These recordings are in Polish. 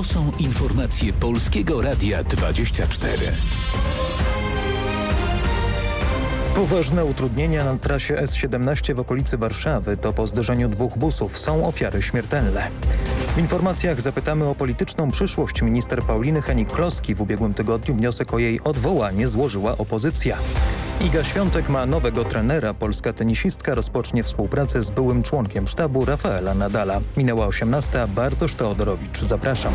To są informacje Polskiego Radia 24. Poważne utrudnienia na trasie S17 w okolicy Warszawy to po zderzeniu dwóch busów są ofiary śmiertelne. W informacjach zapytamy o polityczną przyszłość minister Pauliny Henik-Kloski. W ubiegłym tygodniu wniosek o jej odwołanie złożyła opozycja. Iga Świątek ma nowego trenera. Polska tenisistka rozpocznie współpracę z byłym członkiem sztabu Rafaela Nadala. Minęła 18. Bartosz Teodorowicz. Zapraszam.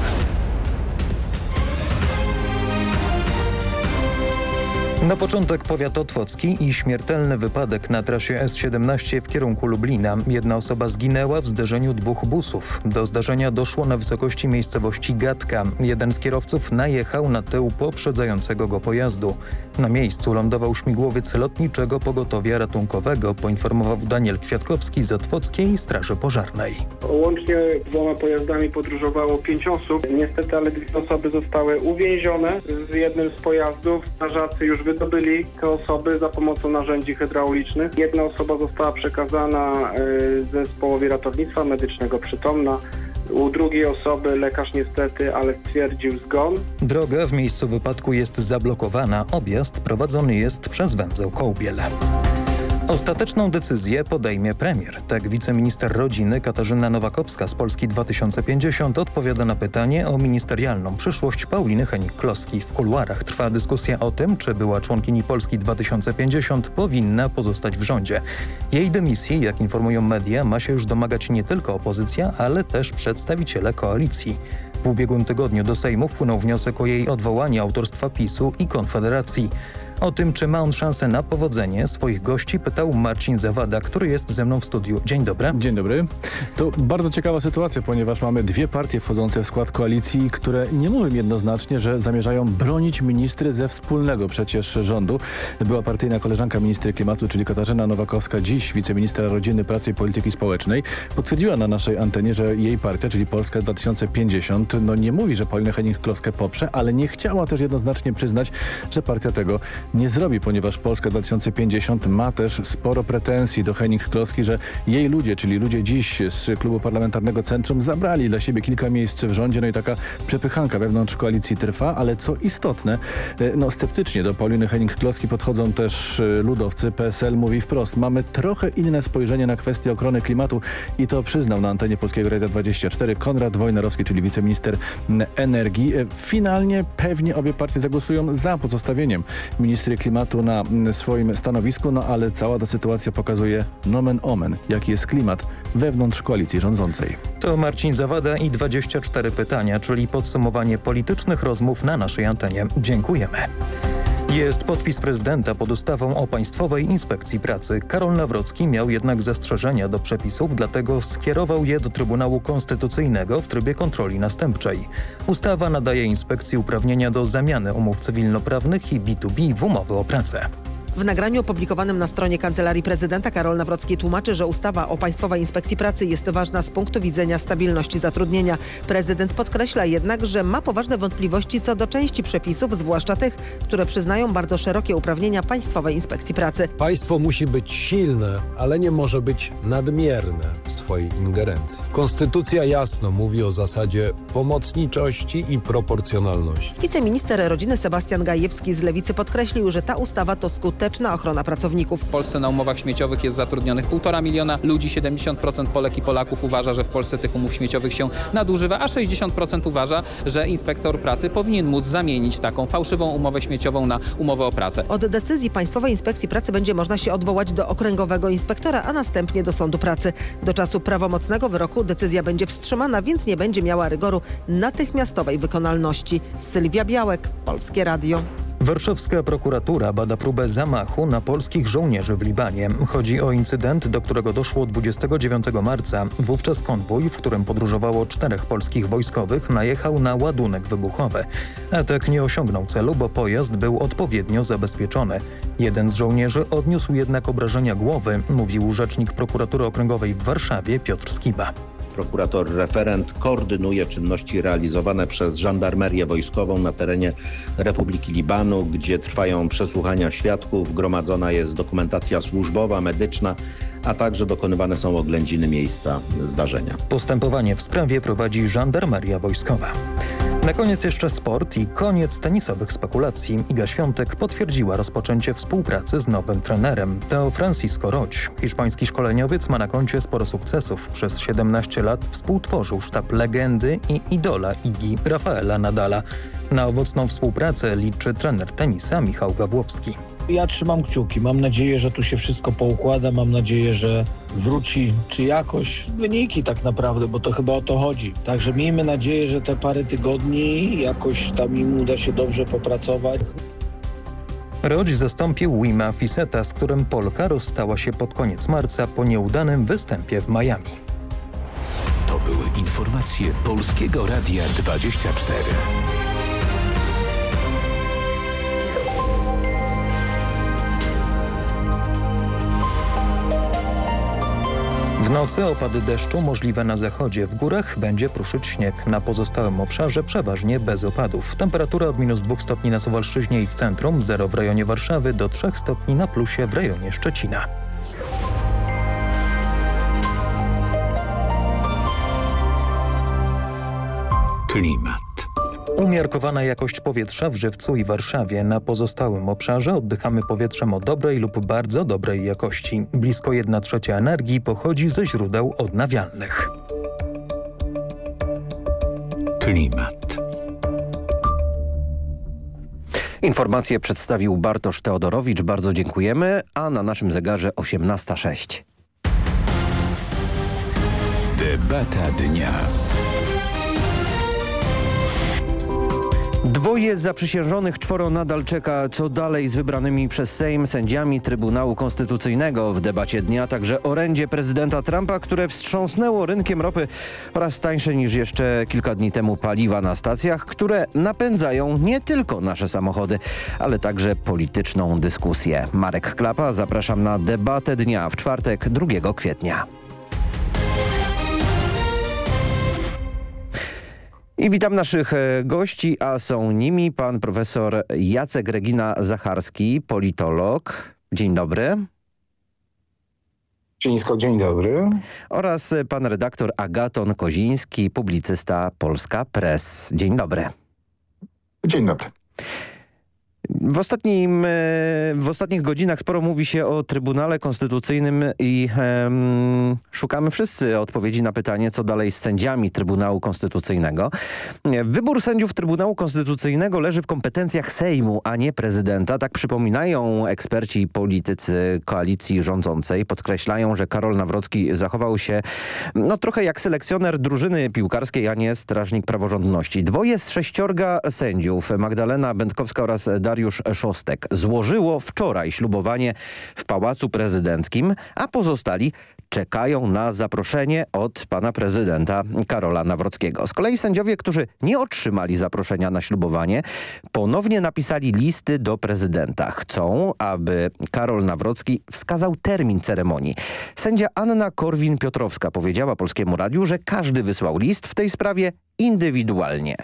Na początek powiat otwocki i śmiertelny wypadek na trasie S17 w kierunku Lublina. Jedna osoba zginęła w zderzeniu dwóch busów. Do zdarzenia doszło na wysokości miejscowości Gatka. Jeden z kierowców najechał na tył poprzedzającego go pojazdu. Na miejscu lądował śmigłowiec lotniczego pogotowia ratunkowego, poinformował Daniel Kwiatkowski z Otwockiej Straży Pożarnej. Łącznie dwoma pojazdami podróżowało pięć osób. Niestety, ale dwie osoby zostały uwięzione w jednym z pojazdów. Strażacy już wydobyli te osoby za pomocą narzędzi hydraulicznych. Jedna osoba została przekazana y, zespołowi ratownictwa medycznego przytomna. U drugiej osoby lekarz niestety, ale stwierdził zgon. Droga w miejscu wypadku jest zablokowana. Objazd prowadzony jest przez węzeł Kołbiel. Ostateczną decyzję podejmie premier. Tak wiceminister rodziny Katarzyna Nowakowska z Polski 2050 odpowiada na pytanie o ministerialną przyszłość Pauliny Henik-Kloski. W kuluarach trwa dyskusja o tym, czy była członkini Polski 2050 powinna pozostać w rządzie. Jej dymisji, jak informują media, ma się już domagać nie tylko opozycja, ale też przedstawiciele koalicji. W ubiegłym tygodniu do Sejmu wpłynął wniosek o jej odwołanie autorstwa PiSu i Konfederacji. O tym, czy ma on szansę na powodzenie swoich gości pytał Marcin Zawada, który jest ze mną w studiu. Dzień dobry. Dzień dobry. To bardzo ciekawa sytuacja, ponieważ mamy dwie partie wchodzące w skład koalicji, które nie mówią jednoznacznie, że zamierzają bronić ministry ze wspólnego przecież rządu. Była partyjna koleżanka ministry klimatu, czyli Katarzyna Nowakowska, dziś wiceministra rodziny, pracy i polityki społecznej, potwierdziła na naszej antenie, że jej partia, czyli Polska 2050, no nie mówi, że Paulinę Henning-Kloskę poprze, ale nie chciała też jednoznacznie przyznać, że partia tego nie zrobi, ponieważ Polska 2050 ma też sporo pretensji do Henning-Kloski, że jej ludzie, czyli ludzie dziś z klubu parlamentarnego Centrum zabrali dla siebie kilka miejsc w rządzie, no i taka przepychanka wewnątrz koalicji trwa, ale co istotne, e, no sceptycznie do Pauliny Henning-Kloski podchodzą też e, ludowcy. PSL mówi wprost, mamy trochę inne spojrzenie na kwestię ochrony klimatu i to przyznał na antenie Polskiego Radia 24 Konrad Wojnarowski, czyli wiceminister energii. E, finalnie pewnie obie partie zagłosują za pozostawieniem ministry klimatu na swoim stanowisku, no ale cała ta sytuacja pokazuje nomen omen, jaki jest klimat wewnątrz koalicji rządzącej. To Marcin Zawada i 24 pytania, czyli podsumowanie politycznych rozmów na naszej antenie. Dziękujemy. Jest podpis prezydenta pod ustawą o Państwowej Inspekcji Pracy. Karol Nawrocki miał jednak zastrzeżenia do przepisów, dlatego skierował je do Trybunału Konstytucyjnego w trybie kontroli następczej. Ustawa nadaje inspekcji uprawnienia do zamiany umów cywilnoprawnych i B2B w umowy o pracę. W nagraniu opublikowanym na stronie Kancelarii Prezydenta Karol Nawrocki tłumaczy, że ustawa o Państwowej Inspekcji Pracy jest ważna z punktu widzenia stabilności zatrudnienia. Prezydent podkreśla jednak, że ma poważne wątpliwości co do części przepisów, zwłaszcza tych, które przyznają bardzo szerokie uprawnienia Państwowej Inspekcji Pracy. Państwo musi być silne, ale nie może być nadmierne w swojej ingerencji. Konstytucja jasno mówi o zasadzie pomocniczości i proporcjonalności. Wiceminister rodziny Sebastian Gajewski z Lewicy podkreślił, że ta ustawa to skuteczna ochrona pracowników. W Polsce na umowach śmieciowych jest zatrudnionych 1,5 miliona ludzi, 70% Polek i Polaków uważa, że w Polsce tych umów śmieciowych się nadużywa, a 60% uważa, że inspektor pracy powinien móc zamienić taką fałszywą umowę śmieciową na umowę o pracę. Od decyzji Państwowej Inspekcji Pracy będzie można się odwołać do okręgowego inspektora, a następnie do sądu pracy. Do czasu prawomocnego wyroku decyzja będzie wstrzymana, więc nie będzie miała rygoru natychmiastowej wykonalności. Sylwia Białek, Polskie Radio. Warszawska prokuratura bada próbę zamachu na polskich żołnierzy w Libanie. Chodzi o incydent, do którego doszło 29 marca. Wówczas konwój, w którym podróżowało czterech polskich wojskowych, najechał na ładunek wybuchowy. Atak nie osiągnął celu, bo pojazd był odpowiednio zabezpieczony. Jeden z żołnierzy odniósł jednak obrażenia głowy, mówił rzecznik prokuratury okręgowej w Warszawie Piotr Skiba. Prokurator referent koordynuje czynności realizowane przez żandarmerię wojskową na terenie Republiki Libanu, gdzie trwają przesłuchania świadków, gromadzona jest dokumentacja służbowa, medyczna, a także dokonywane są oględziny miejsca zdarzenia. Postępowanie w sprawie prowadzi żandarmeria wojskowa. Na koniec jeszcze sport i koniec tenisowych spekulacji. Iga Świątek potwierdziła rozpoczęcie współpracy z nowym trenerem. Teo Francisco Roć. Hiszpański szkoleniowiec ma na koncie sporo sukcesów. Przez 17 lat współtworzył sztab legendy i idola Igi Rafaela Nadala. Na owocną współpracę liczy trener tenisa Michał Gawłowski. Ja trzymam kciuki. Mam nadzieję, że tu się wszystko poukłada. Mam nadzieję, że wróci czy jakoś wyniki tak naprawdę, bo to chyba o to chodzi. Także miejmy nadzieję, że te parę tygodni jakoś tam im uda się dobrze popracować. Rodź zastąpił Wima Fiseta, z którym Polka rozstała się pod koniec marca po nieudanym występie w Miami. To były informacje Polskiego Radia 24. W nocy opady deszczu możliwe na zachodzie. W górach będzie pruszyć śnieg. Na pozostałym obszarze przeważnie bez opadów. Temperatura od minus 2 stopni na Suwalszczyźnie i w centrum, 0 w rejonie Warszawy do 3 stopni na plusie w rejonie Szczecina. Klimat. Umiarkowana jakość powietrza w Żywcu i Warszawie. Na pozostałym obszarze oddychamy powietrzem o dobrej lub bardzo dobrej jakości. Blisko 1 trzecia energii pochodzi ze źródeł odnawialnych. Klimat. Informację przedstawił Bartosz Teodorowicz. Bardzo dziękujemy, a na naszym zegarze 18.06. Debata dnia. Dwoje zaprzysiężonych, czworo nadal czeka, co dalej z wybranymi przez Sejm sędziami Trybunału Konstytucyjnego. W debacie dnia także orędzie prezydenta Trumpa, które wstrząsnęło rynkiem ropy oraz tańsze niż jeszcze kilka dni temu paliwa na stacjach, które napędzają nie tylko nasze samochody, ale także polityczną dyskusję. Marek Klapa, zapraszam na debatę dnia w czwartek 2 kwietnia. I witam naszych e, gości, a są nimi pan profesor Jacek Regina Zacharski, politolog. Dzień dobry. Czyńsko, dzień dobry. Oraz e, pan redaktor Agaton Koziński, publicysta Polska Press. Dzień dobry. Dzień dobry. W, ostatnim, e, w ostatnich godzinach sporo mówi się o Trybunale Konstytucyjnym i szukamy wszyscy odpowiedzi na pytanie, co dalej z sędziami Trybunału Konstytucyjnego. Wybór sędziów Trybunału Konstytucyjnego leży w kompetencjach Sejmu, a nie prezydenta. Tak przypominają eksperci i politycy koalicji rządzącej. Podkreślają, że Karol Nawrocki zachował się no, trochę jak selekcjoner drużyny piłkarskiej, a nie strażnik praworządności. Dwoje z sześciorga sędziów, Magdalena Będkowska oraz Dariusz Szostek złożyło wczoraj ślubowanie w Pałacu Prezydenckim, a pozostali czekają na zaproszenie od pana prezydenta Karola Nawrockiego. Z kolei sędziowie, którzy nie otrzymali zaproszenia na ślubowanie, ponownie napisali listy do prezydenta. Chcą, aby Karol Nawrocki wskazał termin ceremonii. Sędzia Anna Korwin-Piotrowska powiedziała Polskiemu Radiu, że każdy wysłał list w tej sprawie indywidualnie.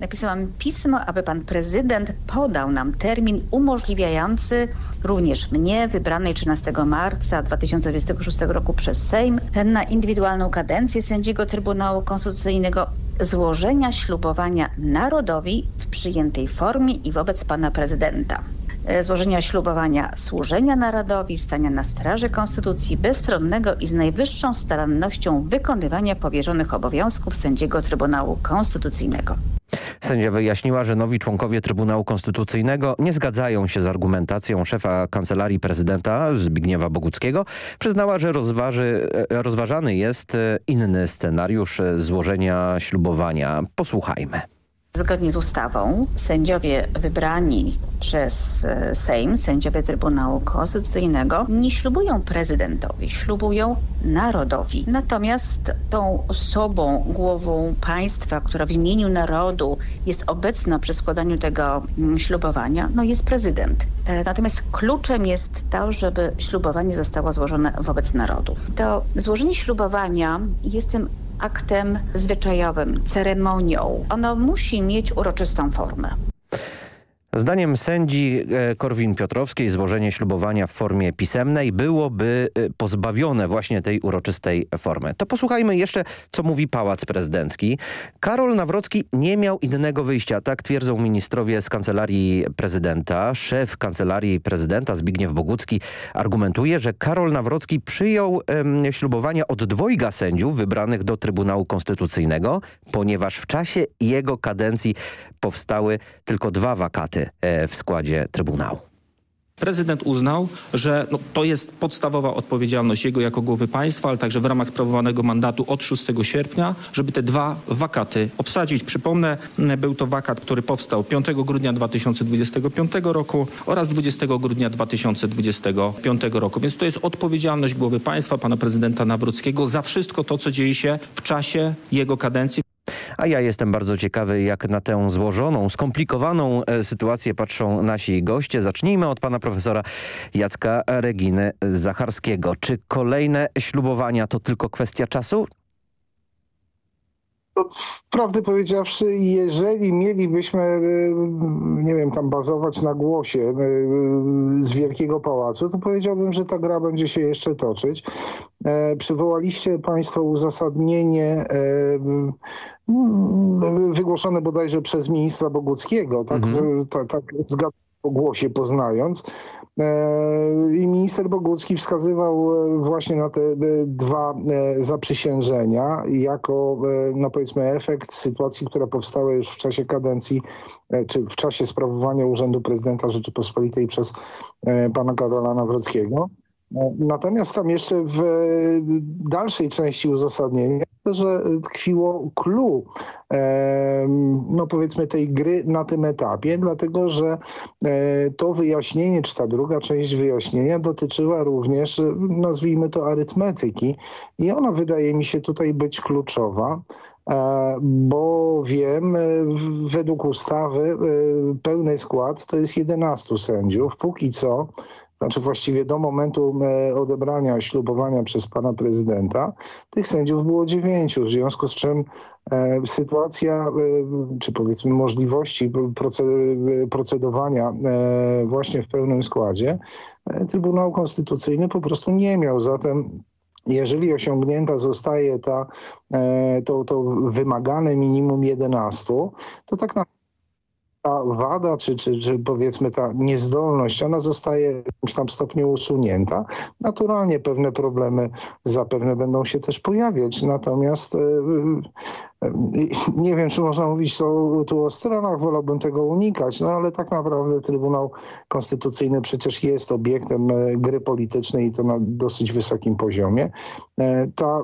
Napisałam pismo, aby pan prezydent podał nam termin umożliwiający również mnie, wybranej 13 marca 2026 roku przez Sejm, na indywidualną kadencję sędziego Trybunału Konstytucyjnego złożenia ślubowania narodowi w przyjętej formie i wobec pana prezydenta złożenia ślubowania służenia narodowi, stania na straży konstytucji, bezstronnego i z najwyższą starannością wykonywania powierzonych obowiązków sędziego Trybunału Konstytucyjnego. Sędzia wyjaśniła, że nowi członkowie Trybunału Konstytucyjnego nie zgadzają się z argumentacją szefa Kancelarii Prezydenta Zbigniewa Boguckiego. Przyznała, że rozważy, rozważany jest inny scenariusz złożenia ślubowania. Posłuchajmy. Zgodnie z ustawą sędziowie wybrani przez e, Sejm, sędziowie Trybunału Konstytucyjnego nie ślubują prezydentowi, ślubują narodowi. Natomiast tą osobą, głową państwa, która w imieniu narodu jest obecna przy składaniu tego mm, ślubowania, no jest prezydent. E, natomiast kluczem jest to, żeby ślubowanie zostało złożone wobec narodu. To złożenie ślubowania jest tym aktem zwyczajowym, ceremonią. Ono musi mieć uroczystą formę. Zdaniem sędzi e, Korwin-Piotrowskiej złożenie ślubowania w formie pisemnej byłoby e, pozbawione właśnie tej uroczystej formy. To posłuchajmy jeszcze, co mówi Pałac Prezydencki. Karol Nawrocki nie miał innego wyjścia, tak twierdzą ministrowie z Kancelarii Prezydenta. Szef Kancelarii Prezydenta Zbigniew Bogucki argumentuje, że Karol Nawrocki przyjął em, ślubowania od dwojga sędziów wybranych do Trybunału Konstytucyjnego, ponieważ w czasie jego kadencji powstały tylko dwa wakaty e, w składzie Trybunału. Prezydent uznał, że no, to jest podstawowa odpowiedzialność jego jako głowy państwa, ale także w ramach sprawowanego mandatu od 6 sierpnia, żeby te dwa wakaty obsadzić. Przypomnę, był to wakat, który powstał 5 grudnia 2025 roku oraz 20 grudnia 2025 roku. Więc to jest odpowiedzialność głowy państwa, pana prezydenta Nawrockiego za wszystko to, co dzieje się w czasie jego kadencji. A ja jestem bardzo ciekawy, jak na tę złożoną, skomplikowaną e, sytuację patrzą nasi goście. Zacznijmy od pana profesora Jacka Reginy Zacharskiego. Czy kolejne ślubowania to tylko kwestia czasu? Prawdę powiedziawszy, jeżeli mielibyśmy, y, nie wiem, tam bazować na głosie y, z Wielkiego Pałacu, to powiedziałbym, że ta gra będzie się jeszcze toczyć. E, Przywołaliście Państwo uzasadnienie e, wygłoszone bodajże przez ministra Boguckiego, tak, Mhm. y, tak, tak zgadzam po głosie poznając. E, I minister Bogucki wskazywał e, właśnie na te e, dwa zaprzysiężenia jako, no powiedzmy, efekt sytuacji, która powstała już w czasie kadencji, czy w czasie sprawowania Urzędu Prezydenta Rzeczypospolitej przez pana Karola Nawrockiego. E, Natomiast tam jeszcze w e, dalszej części uzasadnienia, że tkwiło clue, e, no powiedzmy tej gry na tym etapie, dlatego że e, to wyjaśnienie, czy ta druga część wyjaśnienia dotyczyła również, nazwijmy to arytmetyki i ona wydaje mi się tutaj być kluczowa. Bo wiem, w- według ustawy pełny skład to jest 11 sędziów. Póki co znaczy właściwie do momentu e, odebrania ślubowania przez pana prezydenta, tych sędziów było dziewięciu, w związku z czym e, sytuacja, e, czy powiedzmy możliwości proce- procedowania właśnie w pełnym składzie Trybunał Konstytucyjny po prostu nie miał. Zatem jeżeli osiągnięta zostaje ta, to, to wymagane minimum 11, to tak naprawdę ta wada, czy, czy, czy powiedzmy ta niezdolność, ona zostaje w jakimś tam stopniu usunięta. Naturalnie pewne problemy zapewne będą się też pojawiać, natomiast e, nie wiem, czy można mówić tu, tu o stronach, wolałbym tego unikać, no ale tak naprawdę Trybunał Konstytucyjny przecież jest obiektem e, gry politycznej i to na dosyć wysokim poziomie. E, Ta, e,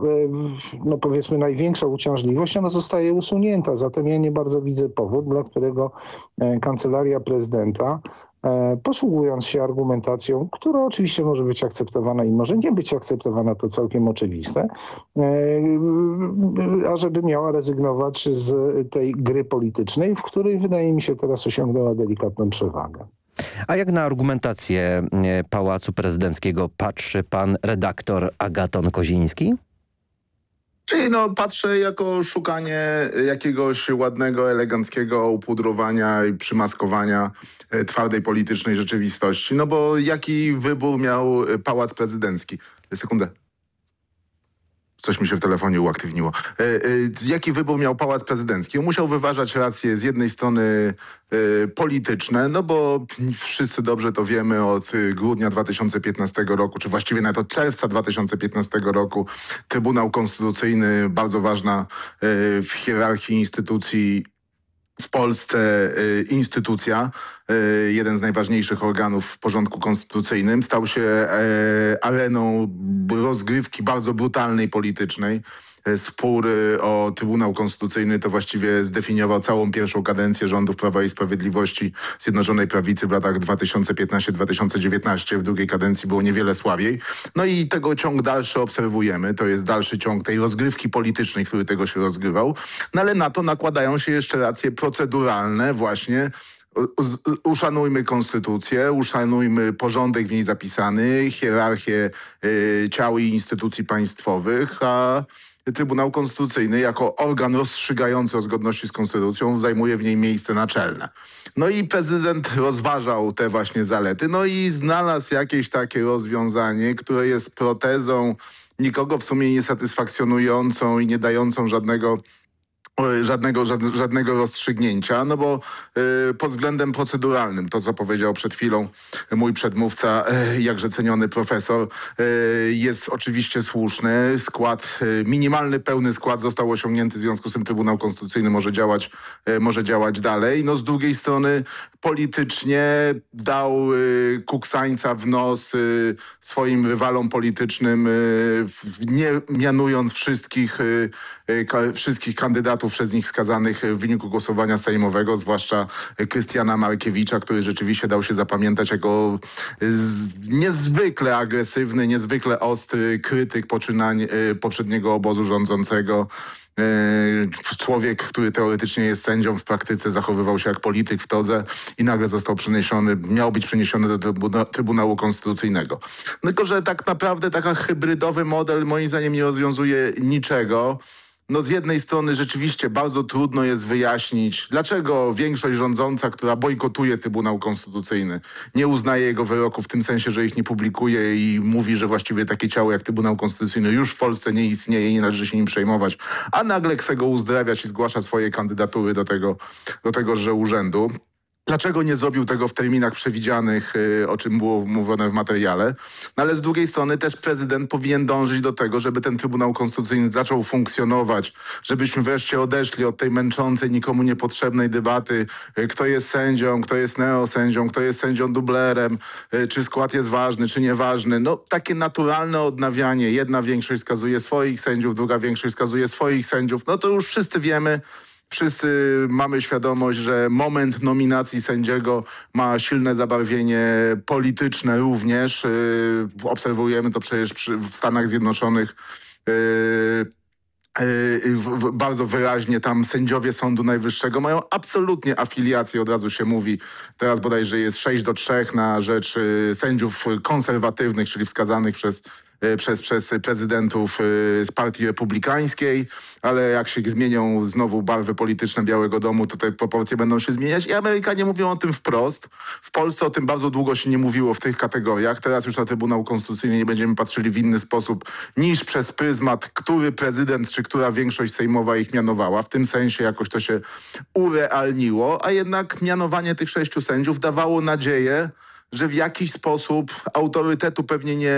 no powiedzmy, największa uciążliwość, ona zostaje usunięta, zatem ja nie bardzo widzę powód, dla którego Kancelaria Prezydenta posługując się argumentacją, która oczywiście może być akceptowana i może nie być akceptowana, to całkiem oczywiste, e, ażeby miała rezygnować z tej gry politycznej, w której wydaje mi się teraz osiągnęła delikatną przewagę. A jak na argumentację e, Pałacu Prezydenckiego patrzy pan redaktor Agaton Koziński? Czyli no patrzę jako szukanie jakiegoś ładnego, eleganckiego upudrowania i przymaskowania e, twardej politycznej rzeczywistości. No bo jaki wybór miał e, Pałac Prezydencki? Sekundę. Coś mi się w telefonie uaktywniło. E, e, jaki wybór miał Pałac Prezydencki? On musiał wyważać racje z jednej strony e, polityczne, no bo wszyscy dobrze to wiemy od grudnia 2015 roku, czy właściwie nawet od czerwca 2015 roku Trybunał Konstytucyjny, bardzo ważna w hierarchii instytucji w Polsce y, instytucja, y, jeden z najważniejszych organów w porządku konstytucyjnym, stał się e, areną rozgrywki bardzo brutalnej politycznej. E, Spór y, o Trybunał Konstytucyjny to właściwie zdefiniował całą pierwszą kadencję rządów Prawa i Sprawiedliwości Zjednoczonej Prawicy w latach 2015-2019. W drugiej kadencji było niewiele słabiej. No i tego ciąg dalszy obserwujemy. To jest dalszy ciąg tej rozgrywki politycznej, który tego się rozgrywał. No ale na to nakładają się jeszcze racje proceduralne właśnie uszanujmy konstytucję, uszanujmy porządek w niej zapisany, hierarchię y, ciał i instytucji państwowych, a Trybunał Konstytucyjny jako organ rozstrzygający o zgodności z Konstytucją zajmuje w niej miejsce naczelne. No i prezydent rozważał te właśnie zalety, no i znalazł jakieś takie rozwiązanie, które jest protezą nikogo w sumie nie satysfakcjonującą i nie dającą żadnego żadnego, żadnego rozstrzygnięcia, no bo y, pod względem proceduralnym, to co powiedział przed chwilą mój przedmówca, y, jakże ceniony profesor, y, jest oczywiście słuszny. Skład, minimalny, pełny skład został osiągnięty, w związku z tym Trybunał Konstytucyjny może działać, może działać dalej. No z drugiej strony politycznie dał kuksańca w nos swoim rywalom politycznym, nie mianując wszystkich, wszystkich kandydatów przez nich skazanych w wyniku głosowania sejmowego, zwłaszcza Krystiana Markiewicza, który rzeczywiście dał się zapamiętać jako niezwykle agresywny, niezwykle ostry krytyk poczynań e, poprzedniego obozu rządzącego. E, człowiek, który teoretycznie jest sędzią, w praktyce zachowywał się jak polityk w todze i nagle został przeniesiony, miał być przeniesiony do Trybunału Konstytucyjnego. Tylko, że tak naprawdę taki hybrydowy model moim zdaniem nie rozwiązuje niczego no z jednej strony rzeczywiście bardzo trudno jest wyjaśnić, dlaczego większość rządząca, która bojkotuje Trybunał Konstytucyjny, nie uznaje jego wyroków w tym sensie, że ich nie publikuje i mówi, że właściwie takie ciało jak Trybunał Konstytucyjny już w Polsce nie istnieje i nie należy się nim przejmować, a nagle chce go uzdrawiać i zgłasza swoje kandydatury do tego, do tegoże urzędu. Dlaczego nie zrobił tego w terminach przewidzianych, y, o czym było mówione w materiale? No ale z drugiej strony też prezydent powinien dążyć do tego, żeby ten Trybunał Konstytucyjny zaczął funkcjonować, żebyśmy wreszcie odeszli od tej męczącej, nikomu niepotrzebnej debaty, y, kto jest sędzią, kto jest neosędzią, kto jest sędzią dublerem, y, czy skład jest ważny, czy nieważny. No takie naturalne odnawianie. Jedna większość wskazuje swoich sędziów, druga większość wskazuje swoich sędziów. No to już wszyscy wiemy, Wszyscy mamy świadomość, że moment nominacji sędziego ma silne zabarwienie polityczne również. Y, obserwujemy to przecież w Stanach Zjednoczonych y, y, bardzo wyraźnie tam sędziowie Sądu Najwyższego mają absolutnie afiliację, od razu się mówi, teraz bodajże jest 6 do 3 na rzecz sędziów konserwatywnych, czyli wskazanych przez przez, przez prezydentów e, z partii republikańskiej, ale jak się zmienią znowu barwy polityczne Białego Domu, to te proporcje będą się zmieniać i Amerykanie mówią o tym wprost. W Polsce o tym bardzo długo się nie mówiło w tych kategoriach. Teraz już na Trybunał Konstytucyjny nie będziemy patrzyli w inny sposób niż przez pryzmat, który prezydent czy która większość sejmowa ich mianowała. W tym sensie jakoś to się urealniło, a jednak mianowanie tych sześciu sędziów dawało nadzieję, że w jakiś sposób autorytetu pewnie nie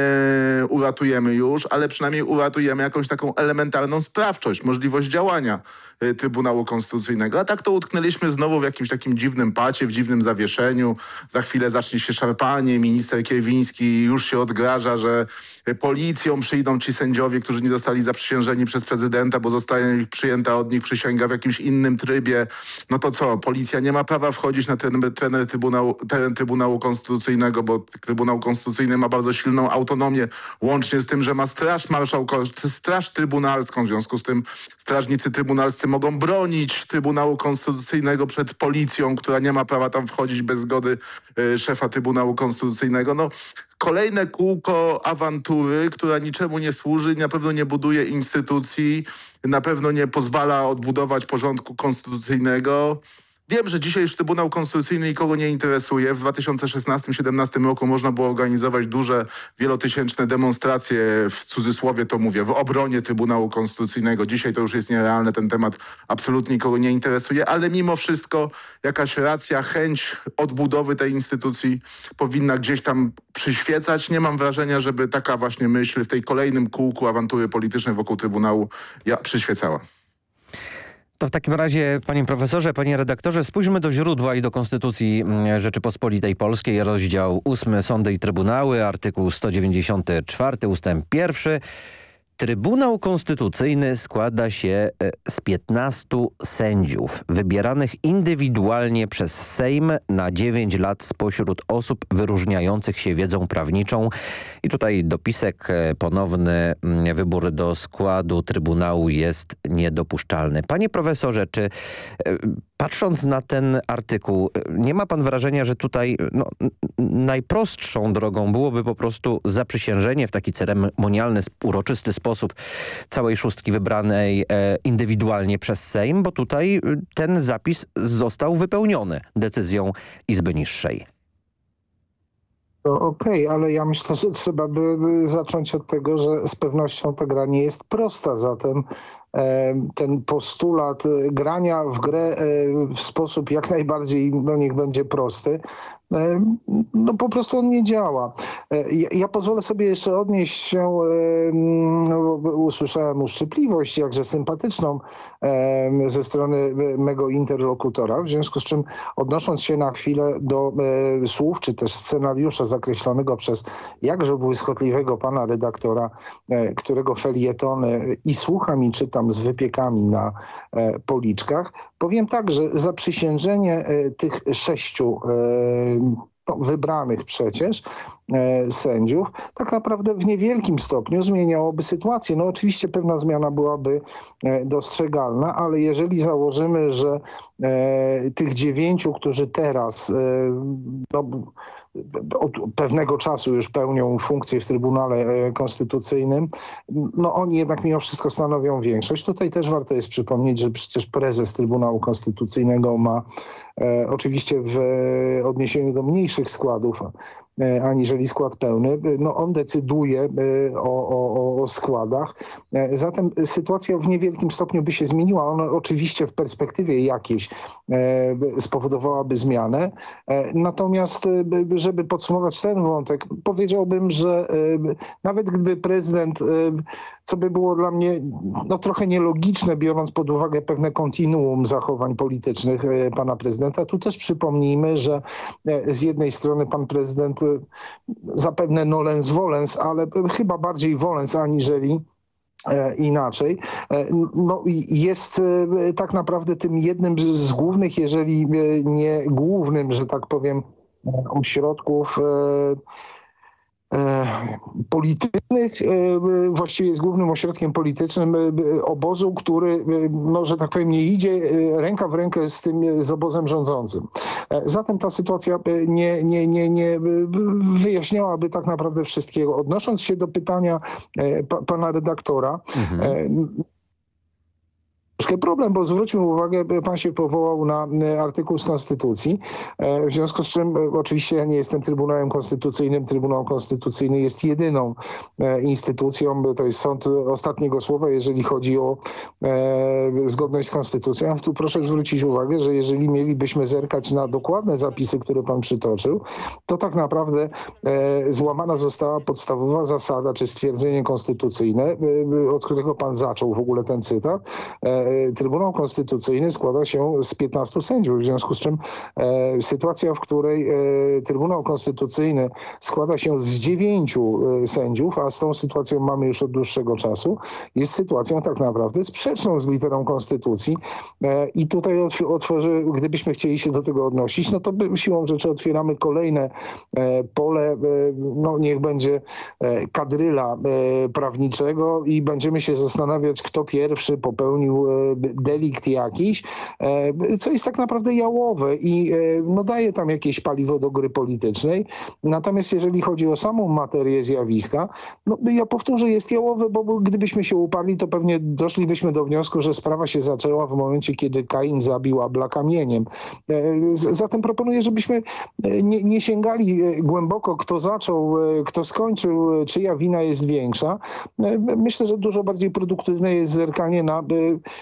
uratujemy już, ale przynajmniej uratujemy jakąś taką elementarną sprawczość, możliwość działania. Y, Trybunału Konstytucyjnego. A tak to utknęliśmy znowu w jakimś takim dziwnym pacie, w dziwnym zawieszeniu. Za chwilę zacznie się szarpanie. Minister Kiewiński już się odgraża, że policją przyjdą ci sędziowie, którzy nie zostali zaprzysiężeni przez prezydenta, bo zostaje przyjęta od nich przysięga w jakimś innym trybie. No to co? Policja nie ma prawa wchodzić na ten, teren, trybunału, teren Trybunału Konstytucyjnego, bo Trybunał Konstytucyjny ma bardzo silną autonomię, łącznie z tym, że ma straż marszałkowską, straż trybunalską. W związku z tym strażnicy trybunalscy mogą bronić Trybunału Konstytucyjnego przed policją, która nie ma prawa tam wchodzić bez zgody y, szefa Trybunału Konstytucyjnego. No, kolejne kółko awantury, która niczemu nie służy, na pewno nie buduje instytucji, na pewno nie pozwala odbudować porządku konstytucyjnego. Wiem, że dzisiaj już Trybunał Konstytucyjny nikogo nie interesuje. W 2016-2017 roku można było organizować duże, wielotysięczne demonstracje, w cudzysłowie to mówię, w obronie Trybunału Konstytucyjnego. Dzisiaj to już jest nierealne, ten temat absolutnie nikogo nie interesuje, ale mimo wszystko jakaś racja, chęć odbudowy tej instytucji powinna gdzieś tam przyświecać. Nie mam wrażenia, żeby taka właśnie myśl w tej kolejnym kółku awantury politycznej wokół Trybunału ja, przyświecała. To w takim razie, panie profesorze, panie redaktorze, spójrzmy do źródła i do Konstytucji mm, Rzeczypospolitej Polskiej, rozdział 8 Sądy i Trybunały, artykuł 194, ustęp 1. Trybunał Konstytucyjny składa się e, z 15 sędziów wybieranych indywidualnie przez Sejm na 9 lat spośród osób wyróżniających się wiedzą prawniczą. I tutaj dopisek e, ponowny mm, wybór do składu Trybunału jest niedopuszczalny. Panie profesorze, czy e, Patrząc na ten artykuł, nie ma pan wrażenia, że tutaj no, najprostszą drogą byłoby po prostu zaprzysiężenie w taki ceremonialny, uroczysty sposób całej szóstki wybranej e, indywidualnie przez Sejm, bo tutaj ten zapis został wypełniony decyzją Izby Niższej. Okej, okay, ale ja myślę, że trzeba by zacząć od tego, że z pewnością ta gra nie jest prosta, zatem ten postulat grania w grę w sposób jak najbardziej, no niech będzie prosty, no po prostu on nie działa. Ja, ja pozwolę sobie jeszcze odnieść się, usłyszałem uszczypliwość, jakże sympatyczną ze strony mego interlokutora, w związku z czym odnosząc się na chwilę do słów, czy też scenariusza zakreślonego przez jakże błyskotliwego pana redaktora, którego felietony i słucham i czytam z wypiekami na policzkach, powiem tak, że zaprzysiężenie tych sześciu no, wybranych przecież e, sędziów, tak naprawdę w niewielkim stopniu zmieniałoby sytuację. No oczywiście pewna zmiana byłaby e, dostrzegalna, ale jeżeli założymy, że e, tych dziewięciu, którzy teraz no, od pewnego czasu już pełnią funkcję w Trybunale Konstytucyjnym, no oni jednak mimo wszystko stanowią większość. Tutaj też warto jest przypomnieć, że przecież prezes Trybunału Konstytucyjnego ma e, oczywiście w odniesieniu do mniejszych składów E, aniżeli skład pełny. No on decyduje e, o, o, o składach. E, zatem sytuacja w niewielkim stopniu by się zmieniła. Ona oczywiście w perspektywie jakiejś spowodowałaby zmianę. Natomiast, żeby podsumować ten wątek, powiedziałbym, że nawet gdyby prezydent co by było dla mnie no, trochę nielogiczne, biorąc pod uwagę pewne kontinuum zachowań politycznych pana prezydenta. Tu też przypomnijmy, że z jednej strony pan prezydent zapewne nolens volens, ale chyba bardziej volens aniżeli e, inaczej. E, no, jest e, tak naprawdę tym jednym z głównych, jeżeli nie głównym, że tak powiem, ośrodków E, politycznych, e, właściwie jest głównym ośrodkiem politycznym e, obozu, który, no, że tak powiem, nie idzie ręka w rękę z tym, z obozem rządzącym. Zatem ta sytuacja nie, nie, nie, nie wyjaśniałaby tak naprawdę wszystkiego. Odnosząc się do pytania pana redaktora, mhm troszkę problem, bo zwróćmy uwagę, pan się powołał na e, artykuł z Konstytucji, e, w związku z czym e, oczywiście ja nie jestem Trybunałem Konstytucyjnym. Trybunał Konstytucyjny jest jedyną instytucją, to jest sąd ostatniego słowa, jeżeli chodzi o zgodność z Konstytucją. Tu proszę zwrócić uwagę, że jeżeli mielibyśmy zerkać na dokładne zapisy, które pan przytoczył, to tak naprawdę złamana została podstawowa zasada, czy stwierdzenie konstytucyjne, od którego pan zaczął w ogóle ten cytat, Trybunał Konstytucyjny składa się z 15 sędziów, w związku z czym e, sytuacja, w której e, Trybunał Konstytucyjny składa się z dziewięciu e, sędziów, a z tą sytuacją mamy już od dłuższego czasu, jest sytuacją tak naprawdę sprzeczną z literą Konstytucji. I tutaj otworzy, gdybyśmy chcieli się do tego odnosić, no to siłą rzeczy otwieramy kolejne pole, no niech będzie kadryla prawniczego i będziemy się zastanawiać, kto pierwszy popełnił delikt jakiś, e, co jest tak naprawdę jałowe i e, no, daje tam jakieś paliwo do gry politycznej. Natomiast jeżeli chodzi o samą materię zjawiska, no, ja powtórzę, jest jałowe, bo gdybyśmy się uparli, to pewnie doszlibyśmy do wniosku, że sprawa się zaczęła w momencie, kiedy Kain zabił Abla kamieniem. E, zatem proponuję, żebyśmy nie, nie sięgali głęboko, kto zaczął, kto skończył, czyja wina jest większa. Myślę, że dużo bardziej produktywne jest zerkanie na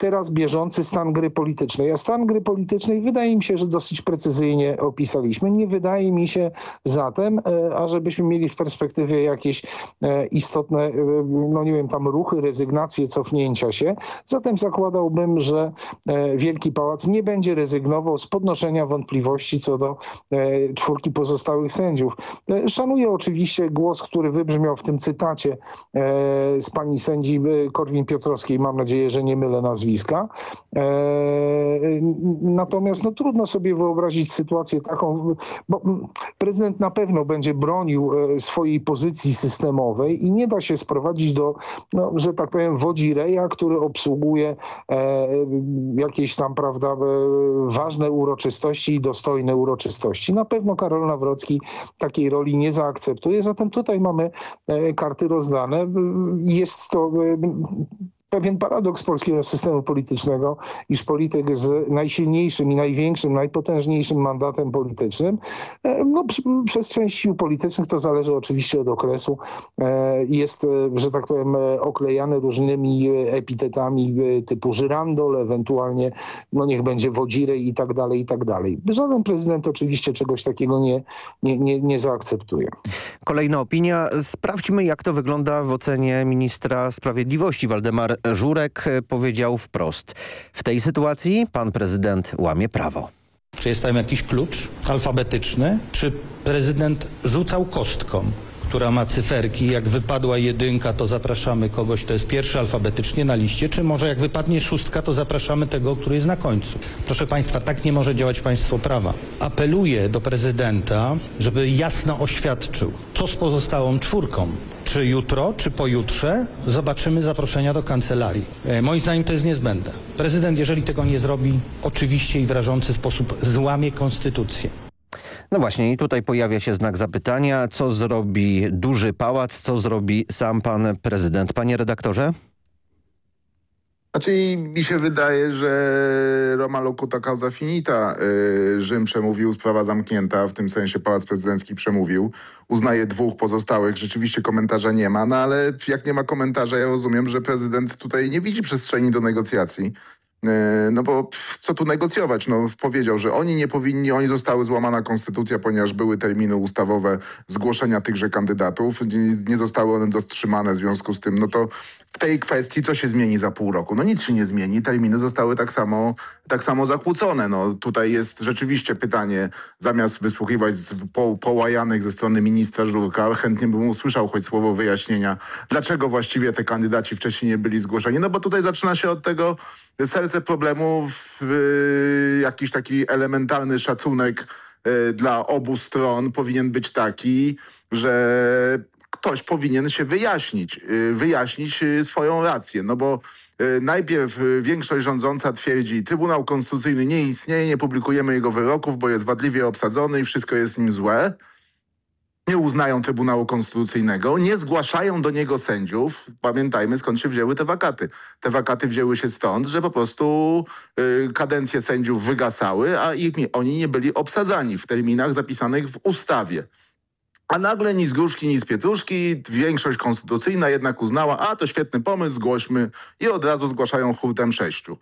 teraz bieżący stan gry politycznej. A stan gry politycznej wydaje mi się, że dosyć precyzyjnie opisaliśmy. Nie wydaje mi się zatem, e, ażebyśmy mieli w perspektywie jakieś e, istotne, e, no nie wiem, tam ruchy, rezygnacje, cofnięcia się. Zatem zakładałbym, że Wielki Pałac nie będzie rezygnował z podnoszenia wątpliwości co do czwórki pozostałych sędziów. Szanuję oczywiście głos, który wybrzmiał w tym cytacie z pani sędzi Korwin-Piotrowskiej. Mam nadzieję, że nie mylę nazwiska nazwiska. E, natomiast no, trudno sobie wyobrazić sytuację taką, bo prezydent na pewno będzie bronił e, swojej pozycji systemowej i nie da się sprowadzić do, no, że tak powiem, wodzireja, który obsługuje e, jakieś tam, prawda, ważne uroczystości i dostojne uroczystości. Na pewno Karol Nawrocki takiej roli nie zaakceptuje, zatem tutaj mamy karty rozdane. Jest to pewien paradoks polskiego systemu politycznego, iż polityk z najsilniejszym i największym, najpotężniejszym mandatem politycznym, e, no, przez część sił politycznych, to zależy oczywiście od okresu, e, jest, e, że tak powiem, oklejany różnymi epitetami typu żyrandol, ewentualnie, no niech będzie wodzirej i tak dalej, i tak dalej. Żaden prezydent oczywiście czegoś takiego nie, nie, nie, nie zaakceptuje. Kolejna opinia. Sprawdźmy, jak to wygląda w ocenie ministra sprawiedliwości Waldemar Żurek powiedział wprost. W tej sytuacji pan prezydent łamie prawo. Czy jest tam jakiś klucz alfabetyczny? Czy prezydent rzucał kostką? która ma cyferki. Jak wypadła jedynka, to zapraszamy kogoś, kto jest pierwszy alfabetycznie na liście, czy może jak wypadnie szóstka, to zapraszamy tego, który jest na końcu. Proszę Państwa, tak nie może działać państwo prawa. Apeluję do prezydenta, żeby jasno oświadczył, co z pozostałą czwórką. Czy jutro, czy pojutrze zobaczymy zaproszenia do kancelarii. E, moim zdaniem to jest niezbędne. Prezydent, jeżeli tego nie zrobi, oczywiście i w rażący sposób złamie konstytucję. No właśnie i tutaj pojawia się znak zapytania, co zrobi duży pałac, co zrobi sam pan prezydent. Panie redaktorze? Znaczy mi się wydaje, że Roma locuta causa finita. Y, Rzym przemówił, sprawa zamknięta, w tym sensie Pałac Prezydencki przemówił. Uznaje dwóch pozostałych, rzeczywiście komentarza nie ma, no ale jak nie ma komentarza, ja rozumiem, że prezydent tutaj nie widzi przestrzeni do negocjacji. E, no bo co tu negocjować? No, powiedział, że oni nie powinni, oni zostały złamana konstytucja, ponieważ były terminy ustawowe zgłoszenia tychże kandydatów. Nie, zostały one dotrzymane w związku z tym. No to w tej kwestii co się zmieni za pół roku? No nic się nie zmieni. Terminy zostały tak samo, tak samo zakłócone. No tutaj jest rzeczywiście pytanie, zamiast wysłuchiwać po, połajanych ze strony ministra Żurka, chętnie bym usłyszał choć słowo wyjaśnienia, dlaczego właściwie te kandydaci wcześniej nie byli zgłoszeni. No bo tutaj zaczyna się od tego serce problemu, w, jakiś taki elementarny szacunek y, dla obu stron powinien być taki, że ktoś powinien się wyjaśnić, y, wyjaśnić y, swoją rację, no bo najpierw większość rządząca twierdzi, Trybunał Konstytucyjny nie istnieje, nie publikujemy jego wyroków, bo jest wadliwie obsadzony i wszystko jest nim złe nie uznają Trybunału Konstytucyjnego, nie zgłaszają do niego sędziów. Pamiętajmy skąd się wzięły te wakaty. Te wakaty wzięły się stąd, że po prostu y, kadencje sędziów wygasały, a ich, oni nie byli obsadzani w terminach zapisanych w ustawie. A nagle ni z gruszki, ni z pietruszki większość konstytucyjna jednak uznała, a to świetny pomysł, zgłośmy i od razu zgłaszają hurtem sześciu.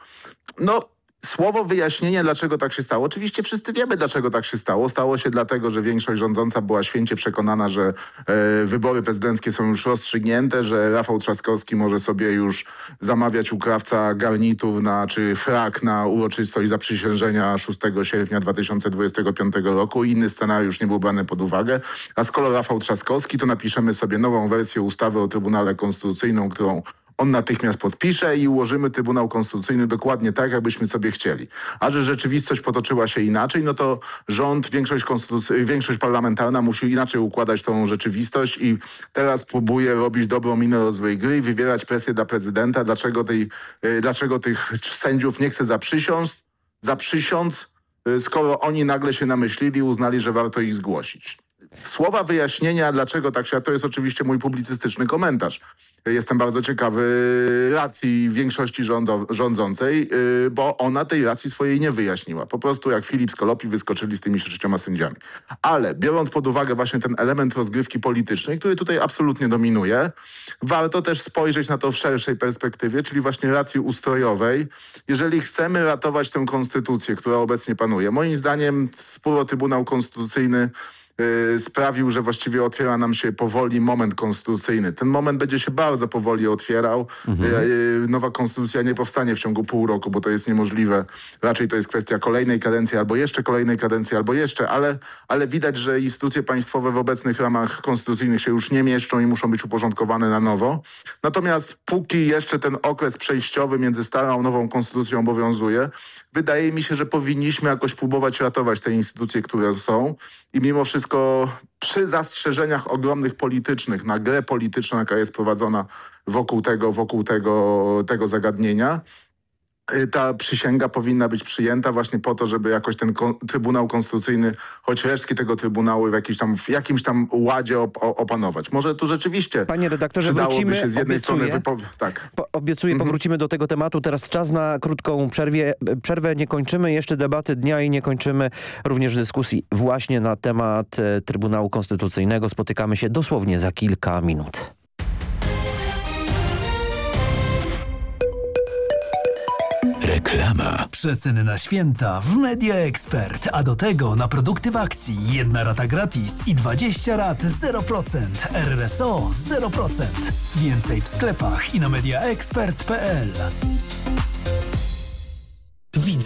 No Słowo wyjaśnienia, dlaczego tak się stało. Oczywiście wszyscy wiemy, dlaczego tak się stało. Stało się dlatego, że większość rządząca była święcie przekonana, że e, wybory prezydenckie są już rozstrzygnięte, że Rafał Trzaskowski może sobie już zamawiać u krawca garnitur na, czy frak na uroczystość zaprzysiężenia 6 sierpnia 2025 roku. Inny scenariusz nie był brany pod uwagę. A skoro Rafał Trzaskowski, to napiszemy sobie nową wersję ustawy o Trybunale Konstytucyjnym, którą on natychmiast podpisze i ułożymy Trybunał Konstytucyjny dokładnie tak, jakbyśmy sobie chcieli. A że rzeczywistość potoczyła się inaczej, no to rząd, większość, większość parlamentarna musi inaczej układać tą rzeczywistość i teraz próbuje robić dobrą minę rozwój gry i wywierać presję dla prezydenta, dlaczego, tej, y, dlaczego tych sędziów nie chce zaprzysiąc, zaprzysiąc, y, skoro oni nagle się namyślili uznali, że warto ich zgłosić. Słowa wyjaśnienia, dlaczego tak się... To jest oczywiście mój publicystyczny komentarz. Jestem bardzo ciekawy racji większości rządzącej, yy, bo ona tej racji swojej nie wyjaśniła. Po prostu jak Filip z Kolopi wyskoczyli z tymi sześcioma sędziami. Ale biorąc pod uwagę właśnie ten element rozgrywki politycznej, który tutaj absolutnie dominuje, warto też spojrzeć na to w szerszej perspektywie, czyli właśnie racji ustrojowej. Jeżeli chcemy ratować tę konstytucję, która obecnie panuje, moim zdaniem sporo Trybunał Konstytucyjny y, sprawił, że właściwie otwiera nam się powoli moment konstytucyjny. Ten moment będzie się bardzo powoli otwierał. Mhm. Y, y, Nowa konstytucja nie powstanie w ciągu pół roku, bo to jest niemożliwe. Raczej to jest kwestia kolejnej kadencji, albo jeszcze kolejnej kadencji, albo jeszcze, ale, ale widać, że instytucje państwowe w obecnych ramach konstytucyjnych się już nie mieszczą i muszą być uporządkowane na nowo. Natomiast póki jeszcze ten okres przejściowy między starą a nową konstytucją obowiązuje, wydaje mi się, że powinniśmy jakoś próbować ratować te instytucje, które są i mimo wszystko przy zastrzeżeniach ogromnych politycznych, na grę polityczną, jaka jest prowadzona wokół tego, wokół tego, tego zagadnienia, ta przysięga powinna być przyjęta właśnie po to, żeby jakoś ten Trybunał Konstytucyjny, choć resztki tego Trybunału w, jakiś tam, w jakimś tam ładzie op opanować. Może tu rzeczywiście Panie redaktorze, wrócimy, się z jednej obiecuję. strony. Tak. Po, obiecuję, Mhm. powrócimy do tego tematu. Teraz czas na krótką przerwie. przerwę. Nie kończymy jeszcze debaty dnia i nie kończymy również dyskusji właśnie na temat e, Trybunału Konstytucyjnego. Spotykamy się dosłownie za kilka minut. Reklama. Przeceny na święta w Media Expert, a do tego na produkty w akcji. Jedna rata gratis i 20 rat 0%. RSO 0%. Więcej w sklepach i na mediaexpert.pl.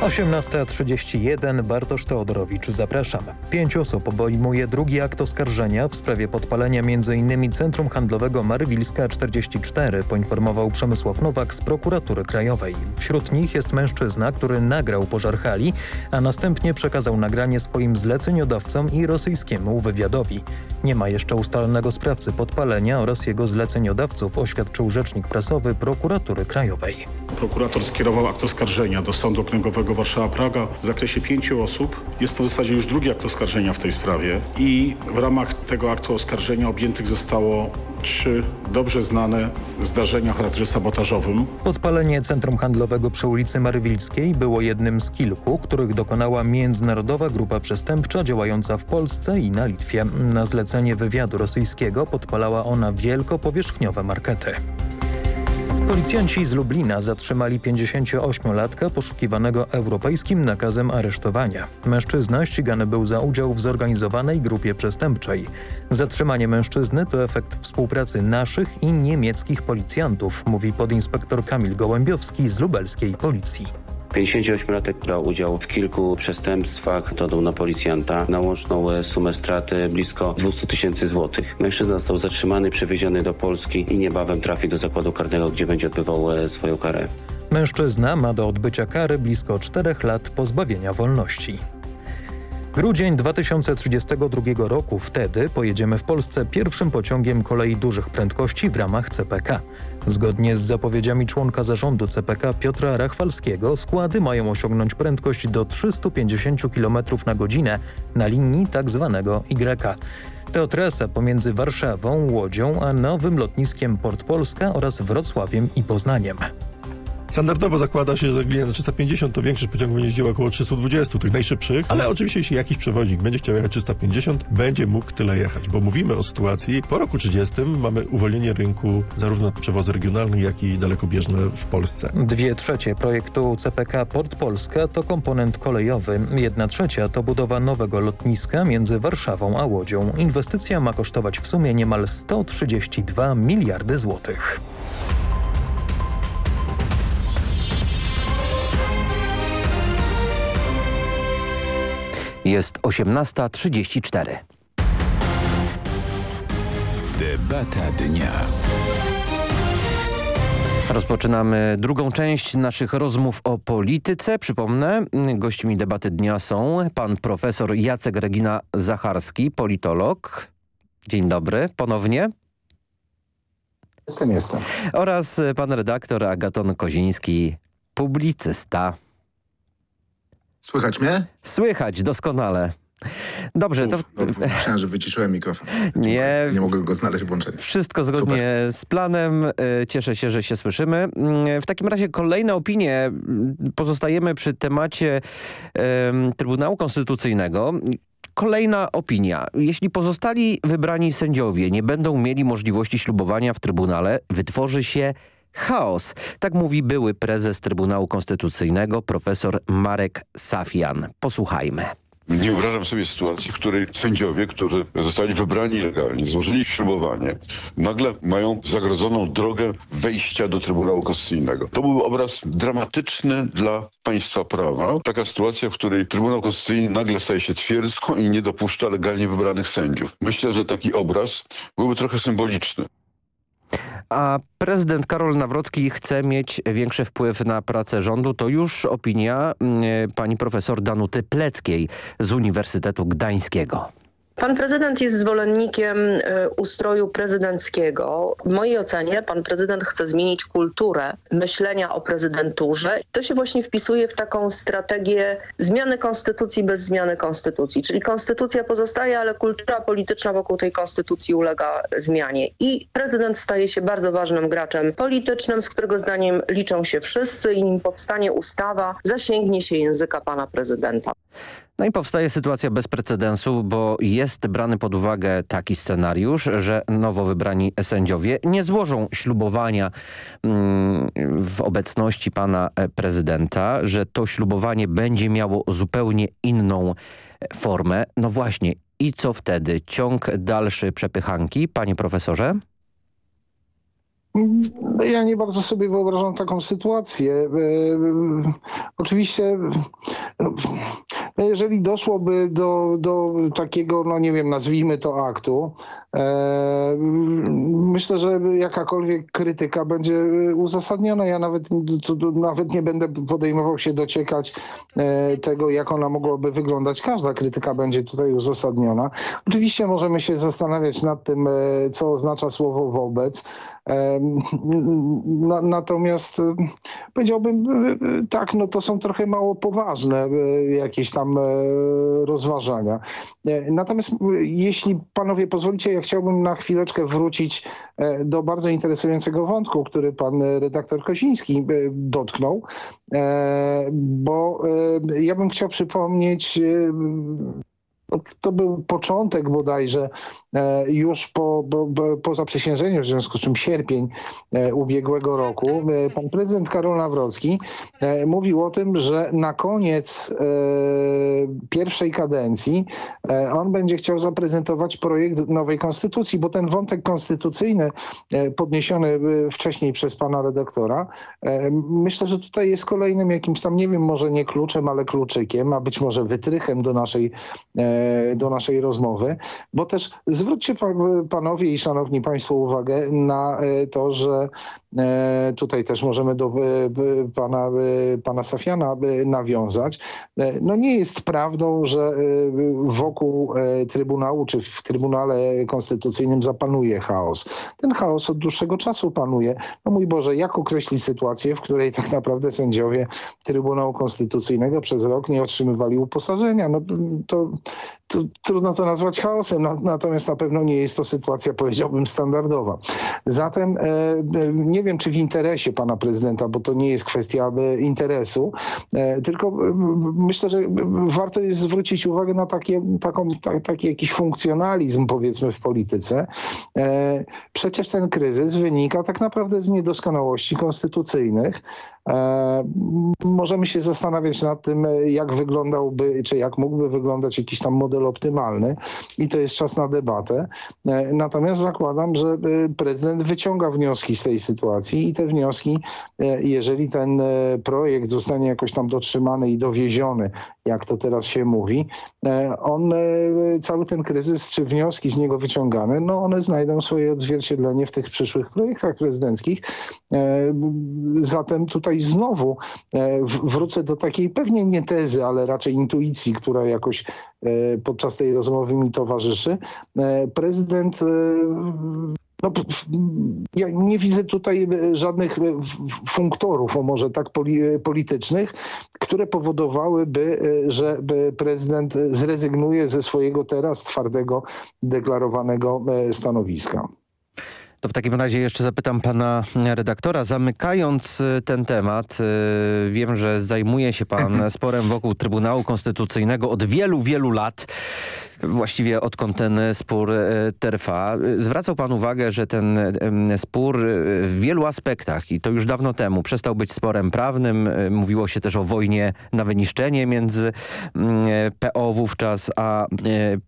18.31 Bartosz Teodorowicz, zapraszam. Pięć osób obejmuje drugi akt oskarżenia w sprawie podpalenia m.in. Centrum Handlowego Marywilska 44, poinformował Przemysław Nowak z prokuratury krajowej. Wśród nich jest mężczyzna, który nagrał pożar hali, a następnie przekazał nagranie swoim zleceniodawcom i rosyjskiemu wywiadowi. Nie ma jeszcze ustalonego sprawcy podpalenia oraz jego zleceniodawców, oświadczył rzecznik prasowy prokuratury krajowej. Prokurator skierował akt oskarżenia do Sądu Okręgowego Warszawa-Praga w zakresie pięciu osób. Jest to w zasadzie już drugi akt oskarżenia w tej sprawie i w ramach tego aktu oskarżenia objętych zostało trzy dobrze znane zdarzenia o charakterze sabotażowym. Podpalenie centrum handlowego przy ulicy Marywilskiej było jednym z kilku, których dokonała międzynarodowa grupa przestępcza działająca w Polsce i na Litwie. Na zlecenie wywiadu rosyjskiego podpalała ona wielkopowierzchniowe markety. Policjanci z Lublina zatrzymali 58-latka poszukiwanego europejskim nakazem aresztowania. Mężczyzna ścigany był za udział w zorganizowanej grupie przestępczej. Zatrzymanie mężczyzny to efekt współpracy naszych i niemieckich policjantów, mówi podinspektor Kamil Gołębiowski z lubelskiej policji. 58-latek brał udział w kilku przestępstwach, dodał na policjanta na łączną sumę straty blisko 200 tysięcy złotych. Mężczyzna został zatrzymany, przewieziony do Polski i niebawem trafi do zakładu karnego, gdzie będzie odbywał e, swoją karę. Mężczyzna ma do odbycia kary blisko 4 lat pozbawienia wolności. Grudzień 2032 roku. Wtedy pojedziemy w Polsce pierwszym pociągiem kolei dużych prędkości w ramach CPK. Zgodnie z zapowiedziami członka zarządu CPK Piotra Rachwalskiego składy mają osiągnąć prędkość do 350 km na godzinę na linii tzw. Y. To trasa pomiędzy Warszawą, Łodzią a nowym lotniskiem Port Polska oraz Wrocławiem i Poznaniem. Standardowo zakłada się, że linia 350 to większość pociągów będzie jeździła około 320, tych najszybszych, ale oczywiście jeśli jakiś przewoźnik będzie chciał jechać 350, będzie mógł tyle jechać, bo mówimy o sytuacji, po roku 30 mamy uwolnienie rynku zarówno na przewozy regionalne, jak i dalekobieżne w Polsce. Dwie trzecie projektu CPK Port Polska to komponent kolejowy, jedna trzecia to budowa nowego lotniska między Warszawą a Łodzią. Inwestycja ma kosztować w sumie niemal 132 miliardy złotych. Jest 18.34. Debata dnia. Rozpoczynamy drugą część naszych rozmów o polityce. Przypomnę, gośćmi debaty dnia są pan profesor Jacek Regina Zacharski, politolog. Dzień dobry, ponownie. Jestem, jestem. Oraz pan redaktor Agaton Koziński, publicysta. Słychać mnie? Słychać, doskonale. Dobrze, to... No, myślałem, że wyciszyłem mikrofon. Nie. Nie mogę go znaleźć włączenia. Wszystko zgodnie Super. z planem. Y, Cieszę się, że się słyszymy. Mm, W takim razie kolejne opinie. Pozostajemy przy temacie em, Trybunału Konstytucyjnego. Kolejna opinia. Jeśli pozostali wybrani sędziowie nie będą mieli możliwości ślubowania w Trybunale, wytworzy się chaos. Tak mówi były prezes Trybunału Konstytucyjnego profesor Marek Safian. Posłuchajmy. Nie wyobrażam sobie sytuacji, w której sędziowie, którzy zostali wybrani legalnie, złożyli ślubowanie, nagle mają zagrodzoną drogę wejścia do Trybunału Konstytucyjnego. To był obraz dramatyczny dla państwa prawa. Taka sytuacja, w której Trybunał Konstytucyjny nagle staje się twierdzą i nie dopuszcza legalnie wybranych sędziów. Myślę, że taki obraz byłby trochę symboliczny. A prezydent Karol Nawrocki chce mieć większy wpływ na pracę rządu. To już opinia mm, pani profesor Danuty Pleckiej z Uniwersytetu Gdańskiego. Pan prezydent jest zwolennikiem e, ustroju prezydenckiego. W mojej ocenie pan prezydent chce zmienić kulturę myślenia o prezydenturze. To się właśnie wpisuje w taką strategię zmiany konstytucji bez zmiany konstytucji. Czyli konstytucja pozostaje, ale kultura polityczna wokół tej konstytucji ulega zmianie. I prezydent staje się bardzo ważnym graczem politycznym, z którego zdaniem liczą się wszyscy i nim powstanie ustawa, zasięgnie się języka pana prezydenta. No i powstaje sytuacja bez precedensu, bo jest brany pod uwagę taki scenariusz, że nowo wybrani sędziowie nie złożą ślubowania mm, w obecności pana e, prezydenta, że to ślubowanie będzie miało zupełnie inną e, formę. No właśnie, i co wtedy? Ciąg dalszy przepychanki, panie profesorze? Ja nie bardzo sobie wyobrażam taką sytuację. E, e, Oczywiście, no jeżeli doszłoby do, do takiego, no nie wiem, nazwijmy to aktu, e, myślę, że jakakolwiek krytyka będzie uzasadniona. Ja nawet, nawet nie będę podejmował się dociekać e, tego, jak ona mogłaby wyglądać. Każda krytyka będzie tutaj uzasadniona. Oczywiście możemy się zastanawiać nad tym, e, co oznacza słowo wobec. Natomiast e, powiedziałbym e, e, tak, no to są trochę mało poważne jakieś tam e, rozważania. E, Natomiast jeśli panowie pozwolicie, ja chciałbym na chwileczkę wrócić e, do bardzo interesującego wątku, który pan redaktor Koziński dotknął, bo ja bym chciał przypomnieć no, to był początek bodajże już po, po, po- zaprzysiężeniu, w związku z czym sierpień e, ubiegłego roku. E, Pan prezydent Karol Nawrocki e, mówił o tym, że na koniec e, pierwszej kadencji e, on będzie chciał zaprezentować projekt nowej konstytucji, bo ten wątek konstytucyjny e, podniesiony e, wcześniej przez pana redaktora, e, myślę, że tutaj jest kolejnym jakimś tam, nie wiem, może nie kluczem, ale kluczykiem, a być może wytrychem do naszej e, do naszej rozmowy, bo też zwróćcie pa- panowie i szanowni państwo uwagę na e, to, że tutaj też możemy do e, pana, e, pana Safiana e, nawiązać. E, No nie jest prawdą, że e, wokół e, Trybunału czy w Trybunale Konstytucyjnym zapanuje chaos. Ten chaos od dłuższego czasu panuje. No mój Boże, jak określić sytuację, w której tak naprawdę sędziowie Trybunału Konstytucyjnego przez rok nie otrzymywali uposażenia? No to, to trudno to nazwać chaosem, no, natomiast na pewno nie jest to sytuacja, powiedziałbym, standardowa. Zatem e, e, nie wiem, czy w interesie pana prezydenta, bo to nie jest kwestia e, interesu, e, tylko e, myślę, że warto jest zwrócić uwagę na takie, taką, ta, taki jakiś funkcjonalizm, powiedzmy, w polityce. Przecież ten kryzys wynika tak naprawdę z niedoskonałości konstytucyjnych. E, Możemy się zastanawiać nad tym, e, jak wyglądałby, czy jak mógłby wyglądać jakiś tam model optymalny i to jest czas na debatę. E, Natomiast zakładam, że prezydent wyciąga wnioski z tej sytuacji i te wnioski, jeżeli ten projekt zostanie jakoś tam dotrzymany i dowieziony jak to teraz się mówi, e, on, e, cały ten kryzys, czy wnioski z niego wyciągane, no one znajdą swoje odzwierciedlenie w tych przyszłych projektach prezydenckich. E, zatem tutaj znowu wrócę do takiej pewnie nie tezy, ale raczej intuicji, która jakoś podczas tej rozmowy mi towarzyszy. Prezydent no, ja nie widzę tutaj żadnych funktorów, o może tak politycznych, które powodowałyby, że prezydent zrezygnuje ze swojego teraz twardego, deklarowanego e, stanowiska. To w takim razie jeszcze zapytam pana redaktora. Zamykając e, ten temat, e, wiem, że zajmuje się pan sporem wokół Trybunału Konstytucyjnego od wielu, wielu lat właściwie odkąd ten spór e, trwa. Zwracał pan uwagę, że ten spór w wielu aspektach i to już dawno temu przestał być sporem prawnym. Mówiło się też o wojnie na wyniszczenie między PO wówczas a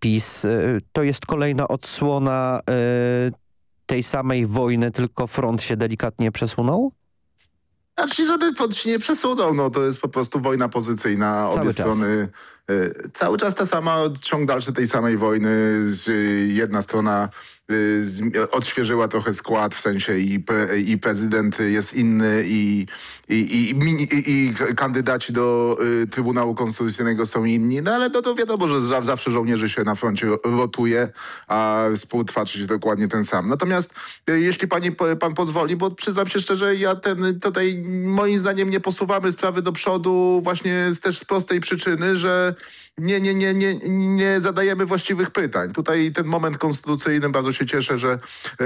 PiS. To jest kolejna odsłona tej samej wojny, tylko front się delikatnie przesunął? Znaczy żaden front się nie przesunął, no to jest po prostu wojna pozycyjna. Cały Obie czas. strony y, cały czas ta sama, ciąg dalszy tej samej wojny. Jedna strona odświeżyła trochę skład, w sensie i, i prezydent jest inny i, i, i, i kandydaci do y, Trybunału Konstytucyjnego są inni, no ale to, to wiadomo, że zawsze żołnierzy się na froncie rotuje, a spór trwa dokładnie ten sam. Natomiast y, jeśli pani, pan pozwoli, bo przyznam się szczerze, ja ten tutaj moim zdaniem nie posuwamy sprawy do przodu właśnie też z prostej przyczyny, że nie, nie, nie, nie, nie zadajemy właściwych pytań. Tutaj ten moment konstytucyjny, bardzo się cieszę, że y,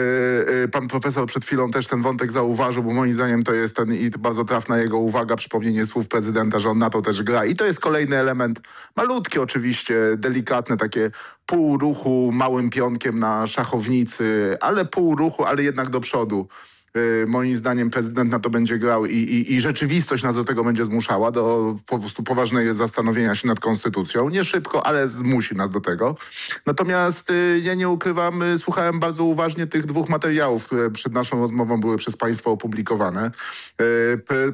y, pan profesor przed chwilą też ten wątek zauważył, bo moim zdaniem to jest ten i bardzo trafna jego uwaga, przypomnienie słów prezydenta, że on na to też gra. I to jest kolejny element, malutki oczywiście, delikatny, takie pół ruchu małym pionkiem na szachownicy, ale pół ruchu, ale jednak do przodu. Y, moim zdaniem prezydent na to będzie grał i, i, i, rzeczywistość nas do tego będzie zmuszała, do po prostu poważnego zastanowienia się nad konstytucją. Nie szybko, ale zmusi nas do tego. Natomiast y, ja nie ukrywam, y, słuchałem bardzo uważnie tych dwóch materiałów, które przed naszą rozmową były przez państwo opublikowane.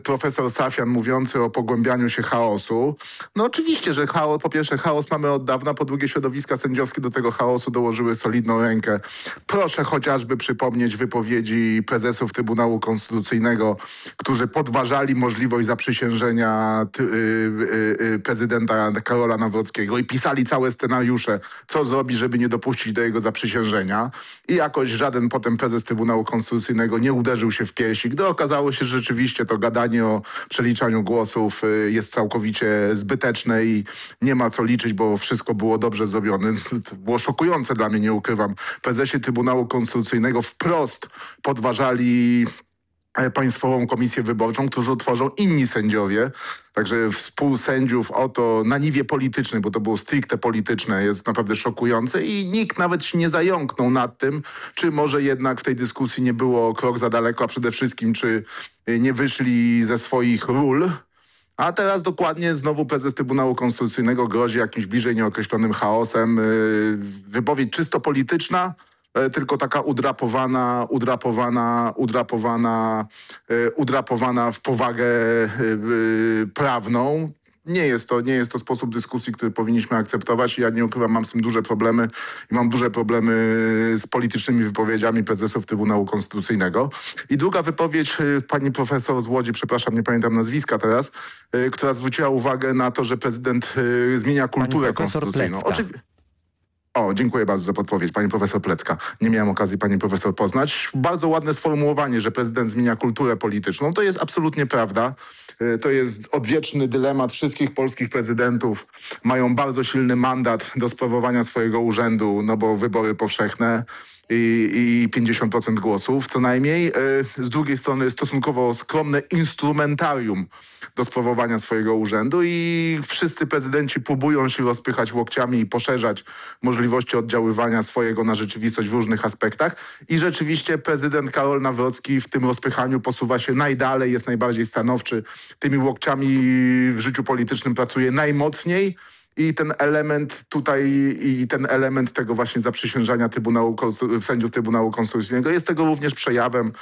Profesor Safian mówiący o pogłębianiu się chaosu. No oczywiście, że chaos, po pierwsze chaos mamy od dawna, po drugie środowiska sędziowskie do tego chaosu dołożyły solidną rękę. Proszę chociażby przypomnieć wypowiedzi prezesów prezesów Trybunału Konstytucyjnego, którzy podważali możliwość zaprzysiężenia y, y, y, prezydenta Karola Nawrockiego i pisali całe scenariusze, co zrobić, żeby nie dopuścić do jego zaprzysiężenia. I jakoś żaden potem prezes Trybunału Konstytucyjnego nie uderzył się w piersi, gdy okazało się, że rzeczywiście to gadanie o przeliczaniu głosów jest całkowicie zbyteczne i nie ma co liczyć, bo wszystko było dobrze zrobione. To było szokujące dla mnie, nie ukrywam. Prezesi Trybunału Konstytucyjnego wprost podważali E, Państwową Komisję Wyborczą, którą tworzą inni sędziowie. Także współsędziów o to na niwie politycznej, bo to było stricte polityczne, jest naprawdę szokujące i nikt nawet się nie zająknął nad tym, czy może jednak w tej dyskusji nie było krok za daleko, a przede wszystkim czy nie wyszli ze swoich ról. A teraz dokładnie znowu prezes Trybunału Konstytucyjnego grozi jakimś bliżej nieokreślonym chaosem. Y, wypowiedź czysto polityczna, E, tylko taka udrapowana, udrapowana, udrapowana, e, udrapowana w powagę e, prawną. Nie jest, to, nie jest to sposób dyskusji, który powinniśmy akceptować. Ja nie ukrywam, mam z tym duże problemy i mam duże problemy z politycznymi wypowiedziami prezesów Trybunału Konstytucyjnego. I druga wypowiedź pani profesor z Łodzi, przepraszam, nie pamiętam nazwiska teraz, która zwróciła uwagę na to, że prezydent zmienia kulturę konstytucyjną. Oczywiście. O, dziękuję bardzo za podpowiedź, pani profesor Plecka. Nie miałem okazji pani profesor poznać. Bardzo ładne sformułowanie, że prezydent zmienia kulturę polityczną. To jest absolutnie prawda. E, to jest odwieczny dylemat wszystkich polskich prezydentów. Mają bardzo silny mandat do sprawowania swojego urzędu, no bo wybory powszechne i, i 50% głosów co najmniej. E, z drugiej strony stosunkowo skromne instrumentarium do sprawowania swojego urzędu i wszyscy prezydenci próbują się rozpychać łokciami i poszerzać możliwości oddziaływania swojego na rzeczywistość w różnych aspektach. I rzeczywiście prezydent Karol Nawrocki w tym rozpychaniu posuwa się najdalej, jest najbardziej stanowczy. Tymi łokciami w życiu politycznym pracuje najmocniej i ten element tutaj i ten element tego właśnie zaprzysiężania Trybunału, sędziów Trybunału Konstytucyjnego jest tego również przejawem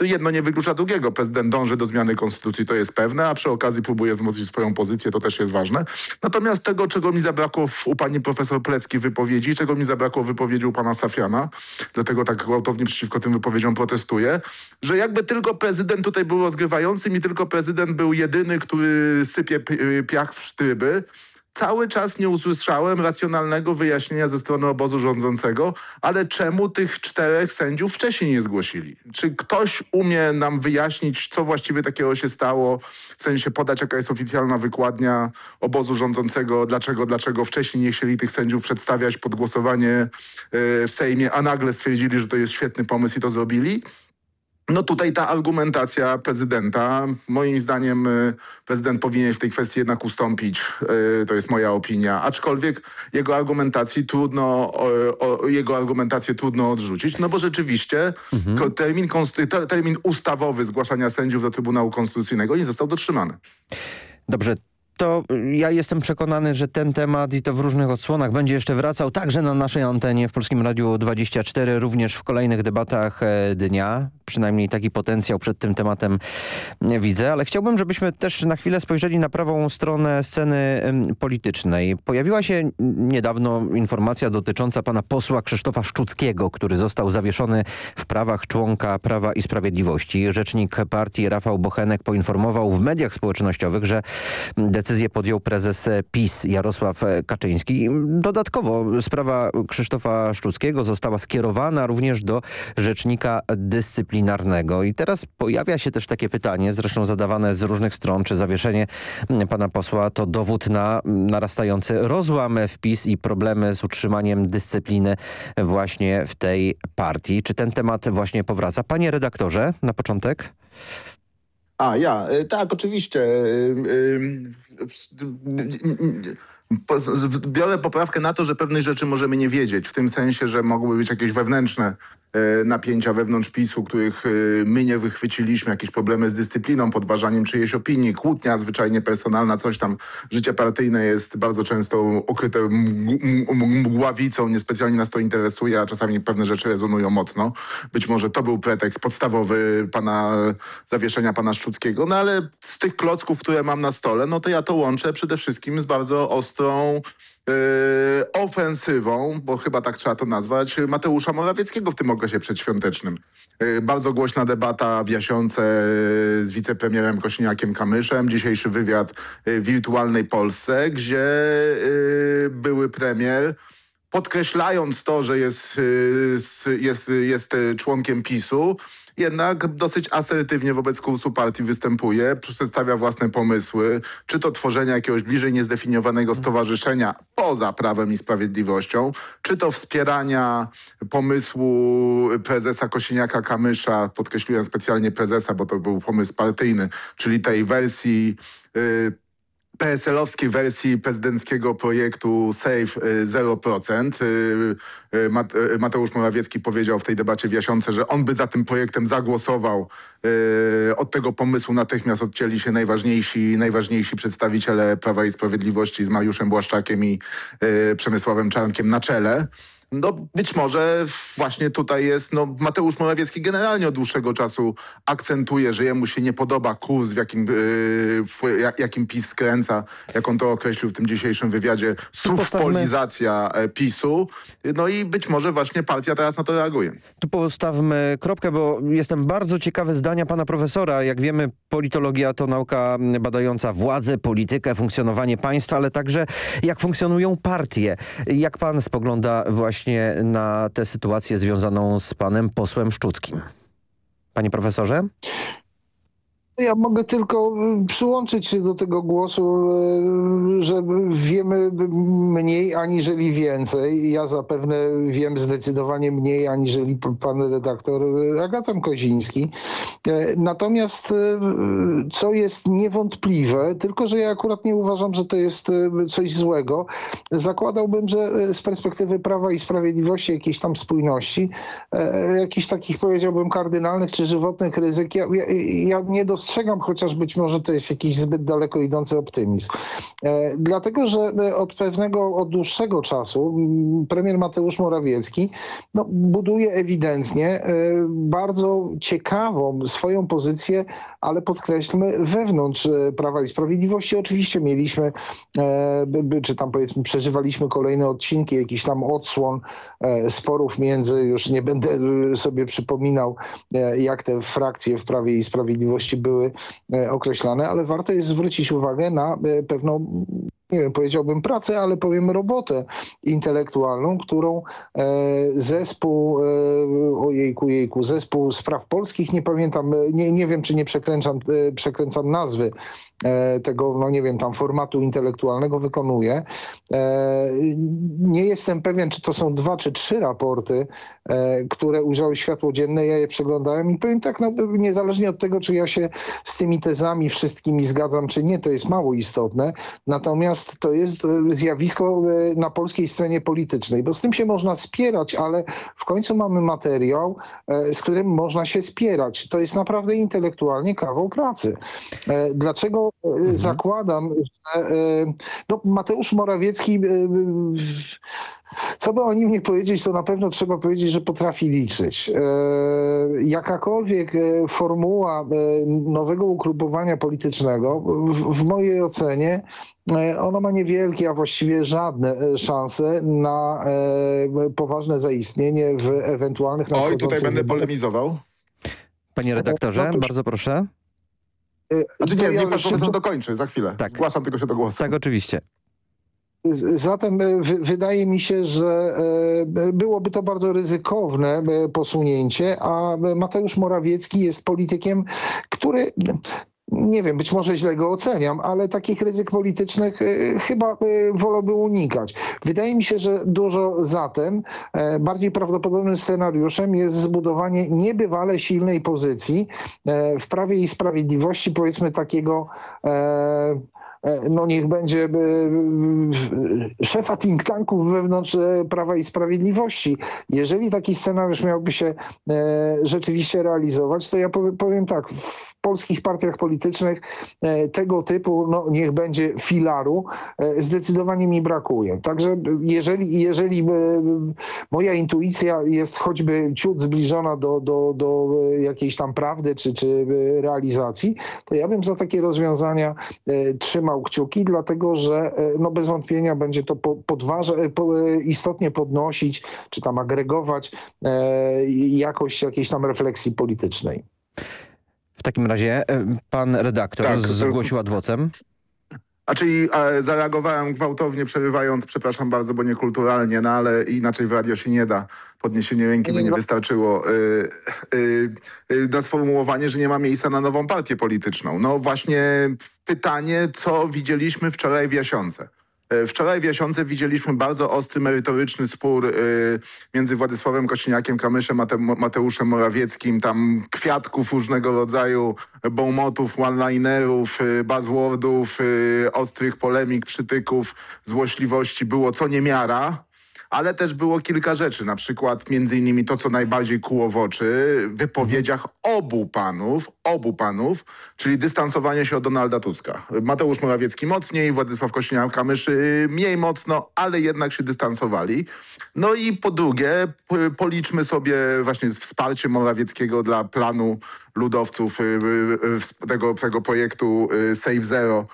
jedno nie wyklucza drugiego. Prezydent dąży do zmiany konstytucji, to jest pewne, a przy okazji próbuje wzmocnić swoją pozycję, to też jest ważne. Natomiast tego, czego mi zabrakło u pani profesor Plecki wypowiedzi, czego mi zabrakło w wypowiedzi u pana Safiana, dlatego tak gwałtownie przeciwko tym wypowiedziom protestuję, że jakby tylko prezydent tutaj był rozgrywającym i tylko prezydent był jedyny, który sypie piach w sztyby, cały czas nie usłyszałem racjonalnego wyjaśnienia ze strony obozu rządzącego, ale czemu tych czterech sędziów wcześniej nie zgłosili? Czy ktoś umie nam wyjaśnić, co właściwie takiego się stało, w sensie podać jaka jest oficjalna wykładnia obozu rządzącego, dlaczego, dlaczego wcześniej nie chcieli tych sędziów przedstawiać pod głosowanie e, w Sejmie, a nagle stwierdzili, że to jest świetny pomysł i to zrobili? No tutaj ta argumentacja prezydenta, moim zdaniem y, prezydent powinien w tej kwestii jednak ustąpić, y, to jest moja opinia, aczkolwiek jego argumentacji trudno, jego argumentację trudno odrzucić, no bo rzeczywiście mhm. termin, termin ustawowy zgłaszania sędziów do Trybunału Konstytucyjnego nie został dotrzymany. Dobrze, to ja jestem przekonany, że ten temat i to w różnych odsłonach będzie jeszcze wracał także na naszej antenie w Polskim Radiu 24, również w kolejnych debatach e, dnia. Przynajmniej taki potencjał przed tym tematem widzę, ale chciałbym, żebyśmy też na chwilę spojrzeli na prawą stronę sceny politycznej. Pojawiła się niedawno informacja dotycząca pana posła Krzysztofa Szczuckiego, który został zawieszony w prawach członka Prawa i Sprawiedliwości. Rzecznik partii Rafał Bochenek poinformował w mediach społecznościowych, że Decyzję podjął prezes PiS Jarosław Kaczyński. Dodatkowo sprawa Krzysztofa Szczuckiego została skierowana również do rzecznika dyscyplinarnego. I teraz pojawia się też takie pytanie, zresztą zadawane z różnych stron, czy zawieszenie pana posła to dowód na narastający rozłam w PiS i problemy z utrzymaniem dyscypliny właśnie w tej partii. Czy ten temat właśnie powraca? Panie redaktorze, na początek. A, ja. E, tak, oczywiście. Biorę poprawkę na to, że pewnych rzeczy możemy nie wiedzieć, w tym sensie, że mogłyby być jakieś wewnętrzne E, napięcia wewnątrz PiSu, których e, my nie wychwyciliśmy, jakieś problemy z dyscypliną, podważaniem czyjejś opinii, kłótnia zwyczajnie personalna, coś tam. Życie partyjne jest bardzo często okryte mgławicą, niespecjalnie nas to interesuje, a czasami pewne rzeczy rezonują mocno. Być może to był pretekst podstawowy pana zawieszenia pana Szczuckiego, no ale z tych klocków, które mam na stole, no to ja to łączę przede wszystkim z bardzo ostrą Yy, ofensywą, bo chyba tak trzeba to nazwać, Mateusza Morawieckiego w tym okresie przedświątecznym. Yy, bardzo głośna debata w Jasiące z wicepremierem Kośniakiem-Kamyszem, dzisiejszy wywiad w wirtualnej Polsce, gdzie yy, były premier podkreślając to, że jest, jest, jest członkiem PiSu, jednak dosyć asertywnie wobec kursu partii występuje, przedstawia własne pomysły, czy to tworzenia jakiegoś bliżej niezdefiniowanego stowarzyszenia poza Prawem i Sprawiedliwością, czy to wspierania pomysłu prezesa Kosiniaka-Kamysza, podkreśliłem specjalnie prezesa, bo to był pomysł partyjny, czyli tej wersji y, PSL-owskiej wersji prezydenckiego projektu SAFE 0%. Y, y, y, Mateusz Morawiecki powiedział w tej debacie w Jasiące, że on by za tym projektem zagłosował. Od tego pomysłu natychmiast odcięli się najważniejsi, najważniejsi przedstawiciele Prawa i Sprawiedliwości z Mariuszem Błaszczakiem i Przemysławem Czarnkiem na czele. No być może właśnie tutaj jest, no Mateusz Morawiecki generalnie od dłuższego czasu akcentuje, że jemu się nie podoba kurs, w jakim, yy, w, jak, jakim PiS skręca, jak on to określił w tym dzisiejszym wywiadzie, sufpolizacja e, PiSu. No i być może właśnie partia teraz na to reaguje. Tu postawmy kropkę, bo jestem bardzo ciekawy zdania pana profesora. Jak wiemy, politologia to nauka badająca władzę, politykę, funkcjonowanie państwa, ale także jak funkcjonują partie. Jak pan spogląda właśnie właśnie na tę sytuację związaną z panem posłem Szczuckim. Panie profesorze? Ja mogę tylko y, przyłączyć się do tego głosu, y, że wiemy mniej aniżeli więcej. Ja zapewne wiem zdecydowanie mniej aniżeli pan redaktor Agaton Koziński. Natomiast y, co jest niewątpliwe, tylko że ja akurat nie uważam, że to jest coś złego, zakładałbym, że z perspektywy Prawa i Sprawiedliwości, jakiejś tam spójności, jakichś takich powiedziałbym kardynalnych czy żywotnych ryzyk, ja, ja, ja nie dostrzegam dostrzegam, chociaż być może to jest jakiś zbyt daleko idący optymizm. E, dlatego, że e, od pewnego, od dłuższego czasu m, premier Mateusz Morawiecki no, buduje ewidentnie e, bardzo ciekawą swoją pozycję, ale podkreślmy wewnątrz Prawa i Sprawiedliwości. Oczywiście mieliśmy, czy tam powiedzmy przeżywaliśmy kolejne odcinki, jakiś tam odsłon sporów między, już nie będę sobie przypominał, jak te frakcje w Prawie i Sprawiedliwości były e, określane, ale warto jest zwrócić uwagę na e, pewną nie wiem, powiedziałbym pracę, ale powiem robotę intelektualną, którą e, zespół, e, ojejku, jejku, zespół spraw polskich, nie pamiętam, e, nie, nie wiem, czy nie przekręcam, przekręcam nazwy tego, no nie wiem, tam formatu intelektualnego wykonuje. Nie jestem pewien, czy to są dwa czy trzy raporty, które ujrzały światło dzienne. Ja je przeglądałem i powiem tak, no, niezależnie od tego, czy ja się z tymi tezami wszystkimi zgadzam, czy nie, to jest mało istotne. Natomiast to jest e, zjawisko e, na polskiej scenie politycznej, bo z tym się można spierać, ale w końcu mamy materiał, e, z którym można się spierać. To jest naprawdę intelektualnie kawał pracy. Dlaczego e, zakładam, że no, Mateusz Morawiecki co by o nim nie powiedzieć, to na pewno trzeba powiedzieć, że potrafi liczyć. E, jakakolwiek e, formuła e, nowego ugrupowania politycznego, w, mojej ocenie, ono ma niewielkie, a właściwie żadne szanse na poważne zaistnienie w ewentualnych Oj, tutaj będę polemizował. Panie redaktorze, Otóż- bardzo proszę. Znaczy nie, ja niech pan profesor do- dokończy, za chwilę. Zgłaszam tylko się do głosu. Tak, oczywiście. Zatem e, wy- wydaje mi się, że e, byłoby to bardzo ryzykowne e, posunięcie, a Mateusz Morawiecki jest politykiem, który nie wiem, być może źle go oceniam, ale takich ryzyk politycznych chyba wolałby unikać. Wydaje mi się, że dużo zatem bardziej prawdopodobnym scenariuszem jest zbudowanie niebywale silnej pozycji w Prawie i Sprawiedliwości, powiedzmy takiego no niech będzie e, szefa think tanków wewnątrz e, Prawa i Sprawiedliwości. Jeżeli taki scenariusz miałby się e, rzeczywiście realizować, to ja powiem tak, w polskich partiach politycznych e, tego typu, no niech będzie filaru, e, zdecydowanie mi brakuje. Także jeżeli, jeżeli e, moja intuicja jest choćby ciut zbliżona do, do, do e, jakiejś tam prawdy czy, czy e, realizacji, to ja bym za takie rozwiązania e, trzymał kciuki, dlatego że e, no bez wątpienia będzie to po, podważa, e, po, e, istotnie podnosić, czy tam agregować e, jakość jakiejś tam refleksji politycznej. W takim razie e, pan redaktor Tak, zgłosił adwocem. A czyli e, zareagowałem gwałtownie, przerywając, przepraszam bardzo, bo niekulturalnie, no ale inaczej w radio się nie da. Podniesienie ręki by nie wystarczyło. Y, y, y, na sformułowanie, że nie ma miejsca na nową partię polityczną. No właśnie pytanie, co widzieliśmy wczoraj w Jasiące. E, Wczoraj w Jasiące widzieliśmy bardzo ostry, merytoryczny spór y, między Władysławem Kośniakiem-Kamyszem a Te- Mateuszem Morawieckim. Tam kwiatków różnego rodzaju, bołmotów, one-linerów, y, buzzwordów, ostrych polemik, przytyków, złośliwości było co niemiara. Ale też było kilka rzeczy, na przykład między innymi to, co najbardziej kuło w oczy, w wypowiedziach obu panów, obu panów, czyli dystansowanie się od Donalda Tuska. Mateusz Morawiecki mocniej, Władysław Kośniak-Kamysz mniej mocno, ale jednak się dystansowali. No i po drugie, policzmy sobie właśnie wsparcie Morawieckiego dla planu ludowców y, y, y, tego, tego projektu Save Zero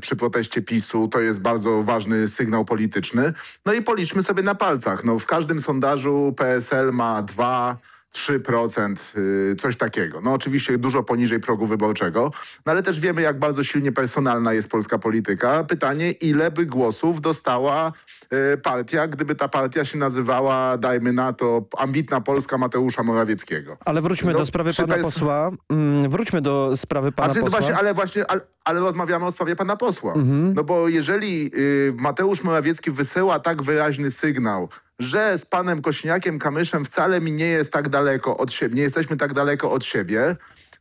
przy proteście PiSu. To jest bardzo ważny sygnał polityczny. No i policzmy sobie na palcach. No, w każdym sondażu PSL ma 2, 3%, y, coś takiego. No oczywiście dużo poniżej progu wyborczego, no ale też wiemy, jak bardzo silnie personalna jest polska polityka. Pytanie, ile by głosów dostała y, partia, gdyby ta partia się nazywała, dajmy na to, ambitna Polska Mateusza Morawieckiego. Ale wróćmy No, do sprawy pana pers- posła. Mm, wróćmy do sprawy pana Znaczy, posła. właśnie, ale właśnie, ale, ale rozmawiamy o sprawie pana posła. Mhm. No bo jeżeli y, Mateusz Morawiecki wysyła tak wyraźny sygnał, że z panem Kośniakiem Kamyszem wcale mi nie jest tak daleko od siebie, nie jesteśmy tak daleko od siebie,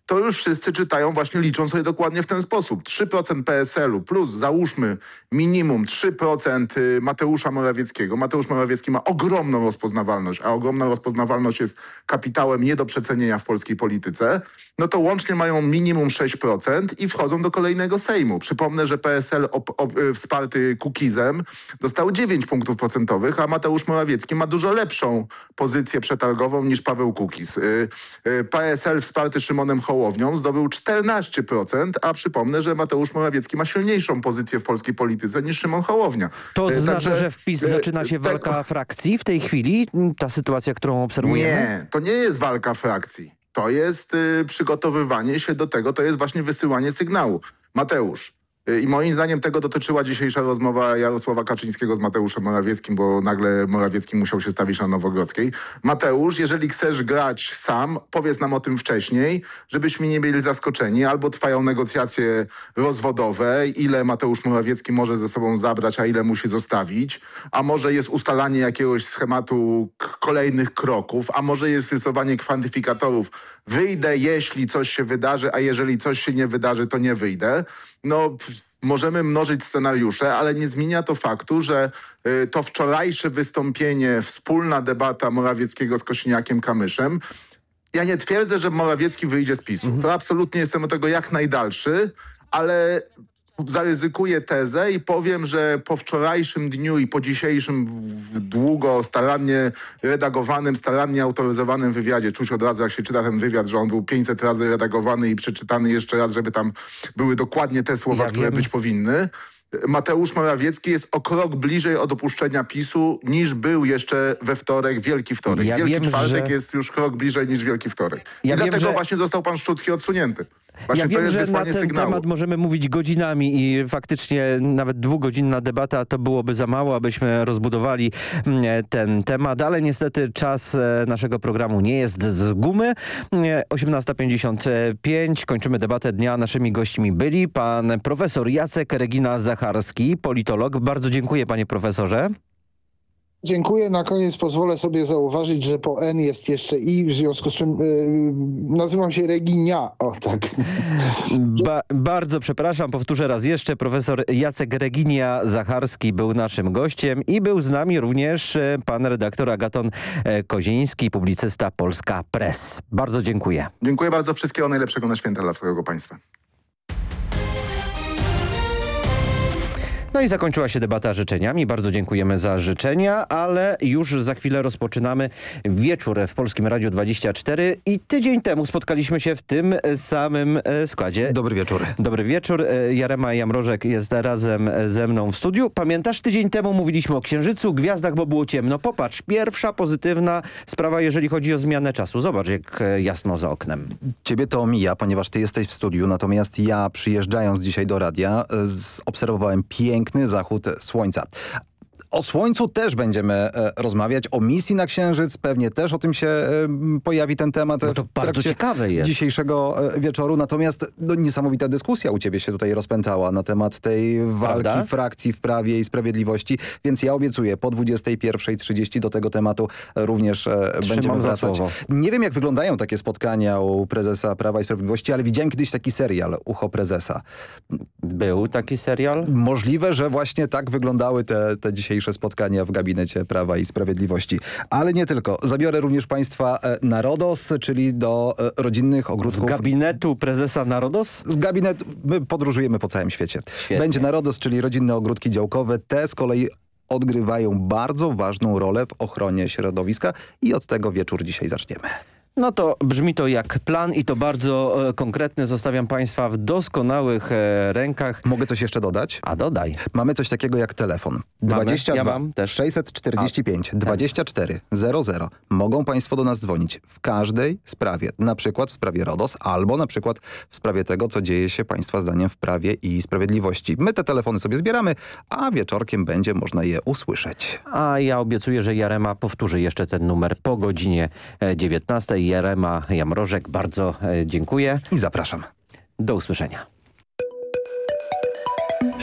to już wszyscy czytają właśnie, liczą sobie dokładnie w ten sposób. 3% PSL-u plus załóżmy minimum 3% y, Mateusza Morawieckiego. Mateusz Morawiecki ma ogromną rozpoznawalność, a ogromna rozpoznawalność jest kapitałem nie do przecenienia w polskiej polityce, no to łącznie mają minimum 6% i wchodzą do kolejnego Sejmu. Przypomnę, że PSL y, wsparty Kukizem dostał 9 punktów procentowych, a Mateusz Morawiecki ma dużo lepszą pozycję przetargową niż Paweł Kukiz. Y, PSL wsparty Szymonem Hołownią zdobył 14%, a przypomnę, że Mateusz Morawiecki ma silniejszą pozycję w polskiej polityce niż Szymon Hołownia. To znaczy, że w PiS y, zaczyna się tego- walka frakcji w tej chwili? Ta sytuacja, którą obserwujemy? Nie, to nie jest walka frakcji. To jest y, przygotowywanie się do tego, to jest właśnie wysyłanie sygnału. Mateusz, i moim zdaniem tego dotyczyła dzisiejsza rozmowa Jarosława Kaczyńskiego z Mateuszem Morawieckim, bo nagle Morawiecki musiał się stawić na Nowogrodzkiej. Mateusz, jeżeli chcesz grać sam, powiedz nam o tym wcześniej, żebyśmy nie byli zaskoczeni. Albo trwają negocjacje rozwodowe, ile Mateusz Morawiecki może ze sobą zabrać, a ile musi zostawić, a może jest ustalanie jakiegoś schematu kolejnych kroków, a może jest rysowanie kwantyfikatorów. Wyjdę, jeśli coś się wydarzy, a jeżeli coś się nie wydarzy, to nie wyjdę. No, możemy mnożyć scenariusze, ale nie zmienia to faktu, że y, to wczorajsze wystąpienie, wspólna debata Morawieckiego z Kosiniakiem Kamyszem, ja nie twierdzę, że Morawiecki wyjdzie z PiSu. To absolutnie jestem od tego jak najdalszy, ale zaryzykuję tezę i powiem, że po wczorajszym dniu i po dzisiejszym długo, starannie redagowanym, starannie autoryzowanym wywiadzie, czuć od razu jak się czyta ten wywiad, że on był 500 razy redagowany i przeczytany jeszcze raz, żeby tam były dokładnie te słowa, Ja które wiem. być powinny. Mateusz Morawiecki jest o krok bliżej od opuszczenia PiSu niż był jeszcze we wtorek, Wielki Wtorek. Ja Wielki wiem, Czwartek że- jest już krok bliżej niż Wielki Wtorek. I Ja wiem, dlatego że- właśnie został pan Szczucki odsunięty. Właśnie ja to wiem, jest że na ten sygnału. temat możemy mówić godzinami i faktycznie nawet dwugodzinna debata to byłoby za mało, abyśmy rozbudowali mm, ten temat, ale niestety czas e, naszego programu nie jest z gumy. Nie, 18.55, kończymy debatę dnia. Naszymi gośćmi byli pan profesor Jacek Regina-Zacharski, politolog. Bardzo dziękuję panie profesorze. Dziękuję. Na koniec pozwolę sobie zauważyć, że po N jest jeszcze I, w związku z czym y, nazywam się Reginia. O tak. Ba bardzo przepraszam, powtórzę raz jeszcze. Profesor Jacek Reginia-Zacharski był naszym gościem i był z nami również e, pan redaktor Agaton e, Koziński, publicysta Polska Press. Bardzo dziękuję. Dziękuję bardzo. Wszystkiego najlepszego na święta dla twojego państwa. No i zakończyła się debata życzeniami. Bardzo dziękujemy za życzenia, ale już za chwilę rozpoczynamy wieczór w Polskim Radiu 24 i tydzień temu spotkaliśmy się w tym samym e, składzie. Dobry wieczór. Dobry wieczór. E, Jarema Jamrożek jest razem ze mną w studiu. Pamiętasz, tydzień temu mówiliśmy o Księżycu, gwiazdach, bo było ciemno. Popatrz, pierwsza pozytywna sprawa, jeżeli chodzi o zmianę czasu. Zobacz, jak e, jasno za oknem. Ciebie to mija, ponieważ ty jesteś w studiu, natomiast ja przyjeżdżając dzisiaj do radia e, obserwowałem piękny zachód słońca. O Słońcu też będziemy e, rozmawiać, o misji na Księżyc, pewnie też o tym się e, pojawi ten temat No to w bardzo ciekawe jest. dzisiejszego e, wieczoru. Natomiast no, niesamowita dyskusja u ciebie się tutaj rozpętała na temat tej walki Prawda? frakcji w Prawie i Sprawiedliwości, więc ja obiecuję po 21.30 do tego tematu również e, będziemy wracać. Nie wiem jak wyglądają takie spotkania u prezesa Prawa i Sprawiedliwości, ale widziałem kiedyś taki serial Ucho Prezesa. Był taki serial? Możliwe, że właśnie tak wyglądały te, te dzisiejsze spotkania w gabinecie Prawa i Sprawiedliwości. Ale nie tylko. Zabiorę również państwa e, na RODOS, czyli do e, rodzinnych Z ogródków. gabinetu prezesa Narodos? Z gabinetu. My podróżujemy po całym świecie. Świetnie. Będzie na RODOS, czyli rodzinne ogródki działkowe. Te z kolei odgrywają bardzo ważną rolę w ochronie środowiska i od tego wieczór dzisiaj zaczniemy. No to brzmi to jak plan i to bardzo e, konkretny. Zostawiam Państwa w doskonałych e, rękach. Mogę coś jeszcze dodać? A dodaj. Mamy coś takiego jak telefon. Mamy? 22 Ja mam też. 645 24 00. Mogą Państwo do nas dzwonić w każdej sprawie. Na przykład w sprawie RODOS albo na przykład w sprawie tego, co dzieje się Państwa zdaniem w Prawie i Sprawiedliwości. My te telefony sobie zbieramy, a wieczorkiem będzie można je usłyszeć. A ja obiecuję, że Jarema powtórzy jeszcze ten numer po godzinie e, 19. Jarema Jamrożek, bardzo e, dziękuję. I zapraszam. Do usłyszenia.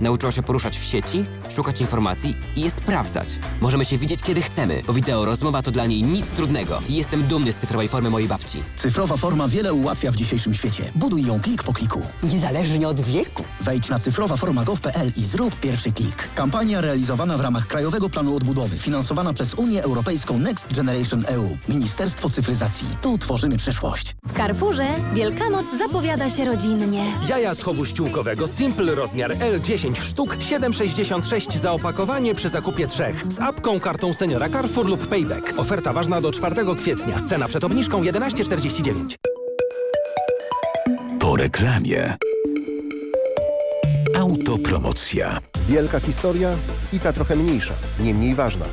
Nauczyła się poruszać w sieci, szukać informacji i je sprawdzać. Możemy się widzieć kiedy chcemy, bo wideo rozmowa to dla niej nic trudnego. I jestem dumny z cyfrowej formy mojej babci. Cyfrowa forma wiele ułatwia w dzisiejszym świecie. Buduj ją klik po kliku. Niezależnie od wieku. Wejdź na cyfrowaforma.gov.pl i zrób pierwszy klik. Kampania realizowana w ramach Krajowego Planu Odbudowy, finansowana przez Unię Europejską Next Generation EU. Ministerstwo Cyfryzacji. Tu tworzymy przyszłość. W Carrefourze Wielkanoc zapowiada się rodzinnie. Jaja z chowu ściółkowego Simple rozmiar L 10 sztuk 7,66 za opakowanie przy zakupie trzech. Z apką, kartą seniora Carrefour lub Payback. Oferta ważna do 4 kwietnia. Cena przed obniżką 11,49. Po reklamie. Autopromocja. Wielka historia i ta trochę mniejsza, nie mniej ważna.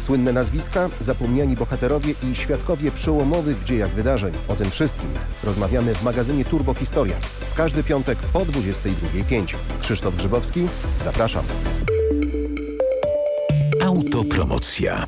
Słynne nazwiska, zapomniani bohaterowie i świadkowie przełomowych w dziejach wydarzeń. O tym wszystkim rozmawiamy w magazynie Turbo Historia. W każdy piątek po 22.05. Krzysztof Grzybowski, zapraszam. Autopromocja.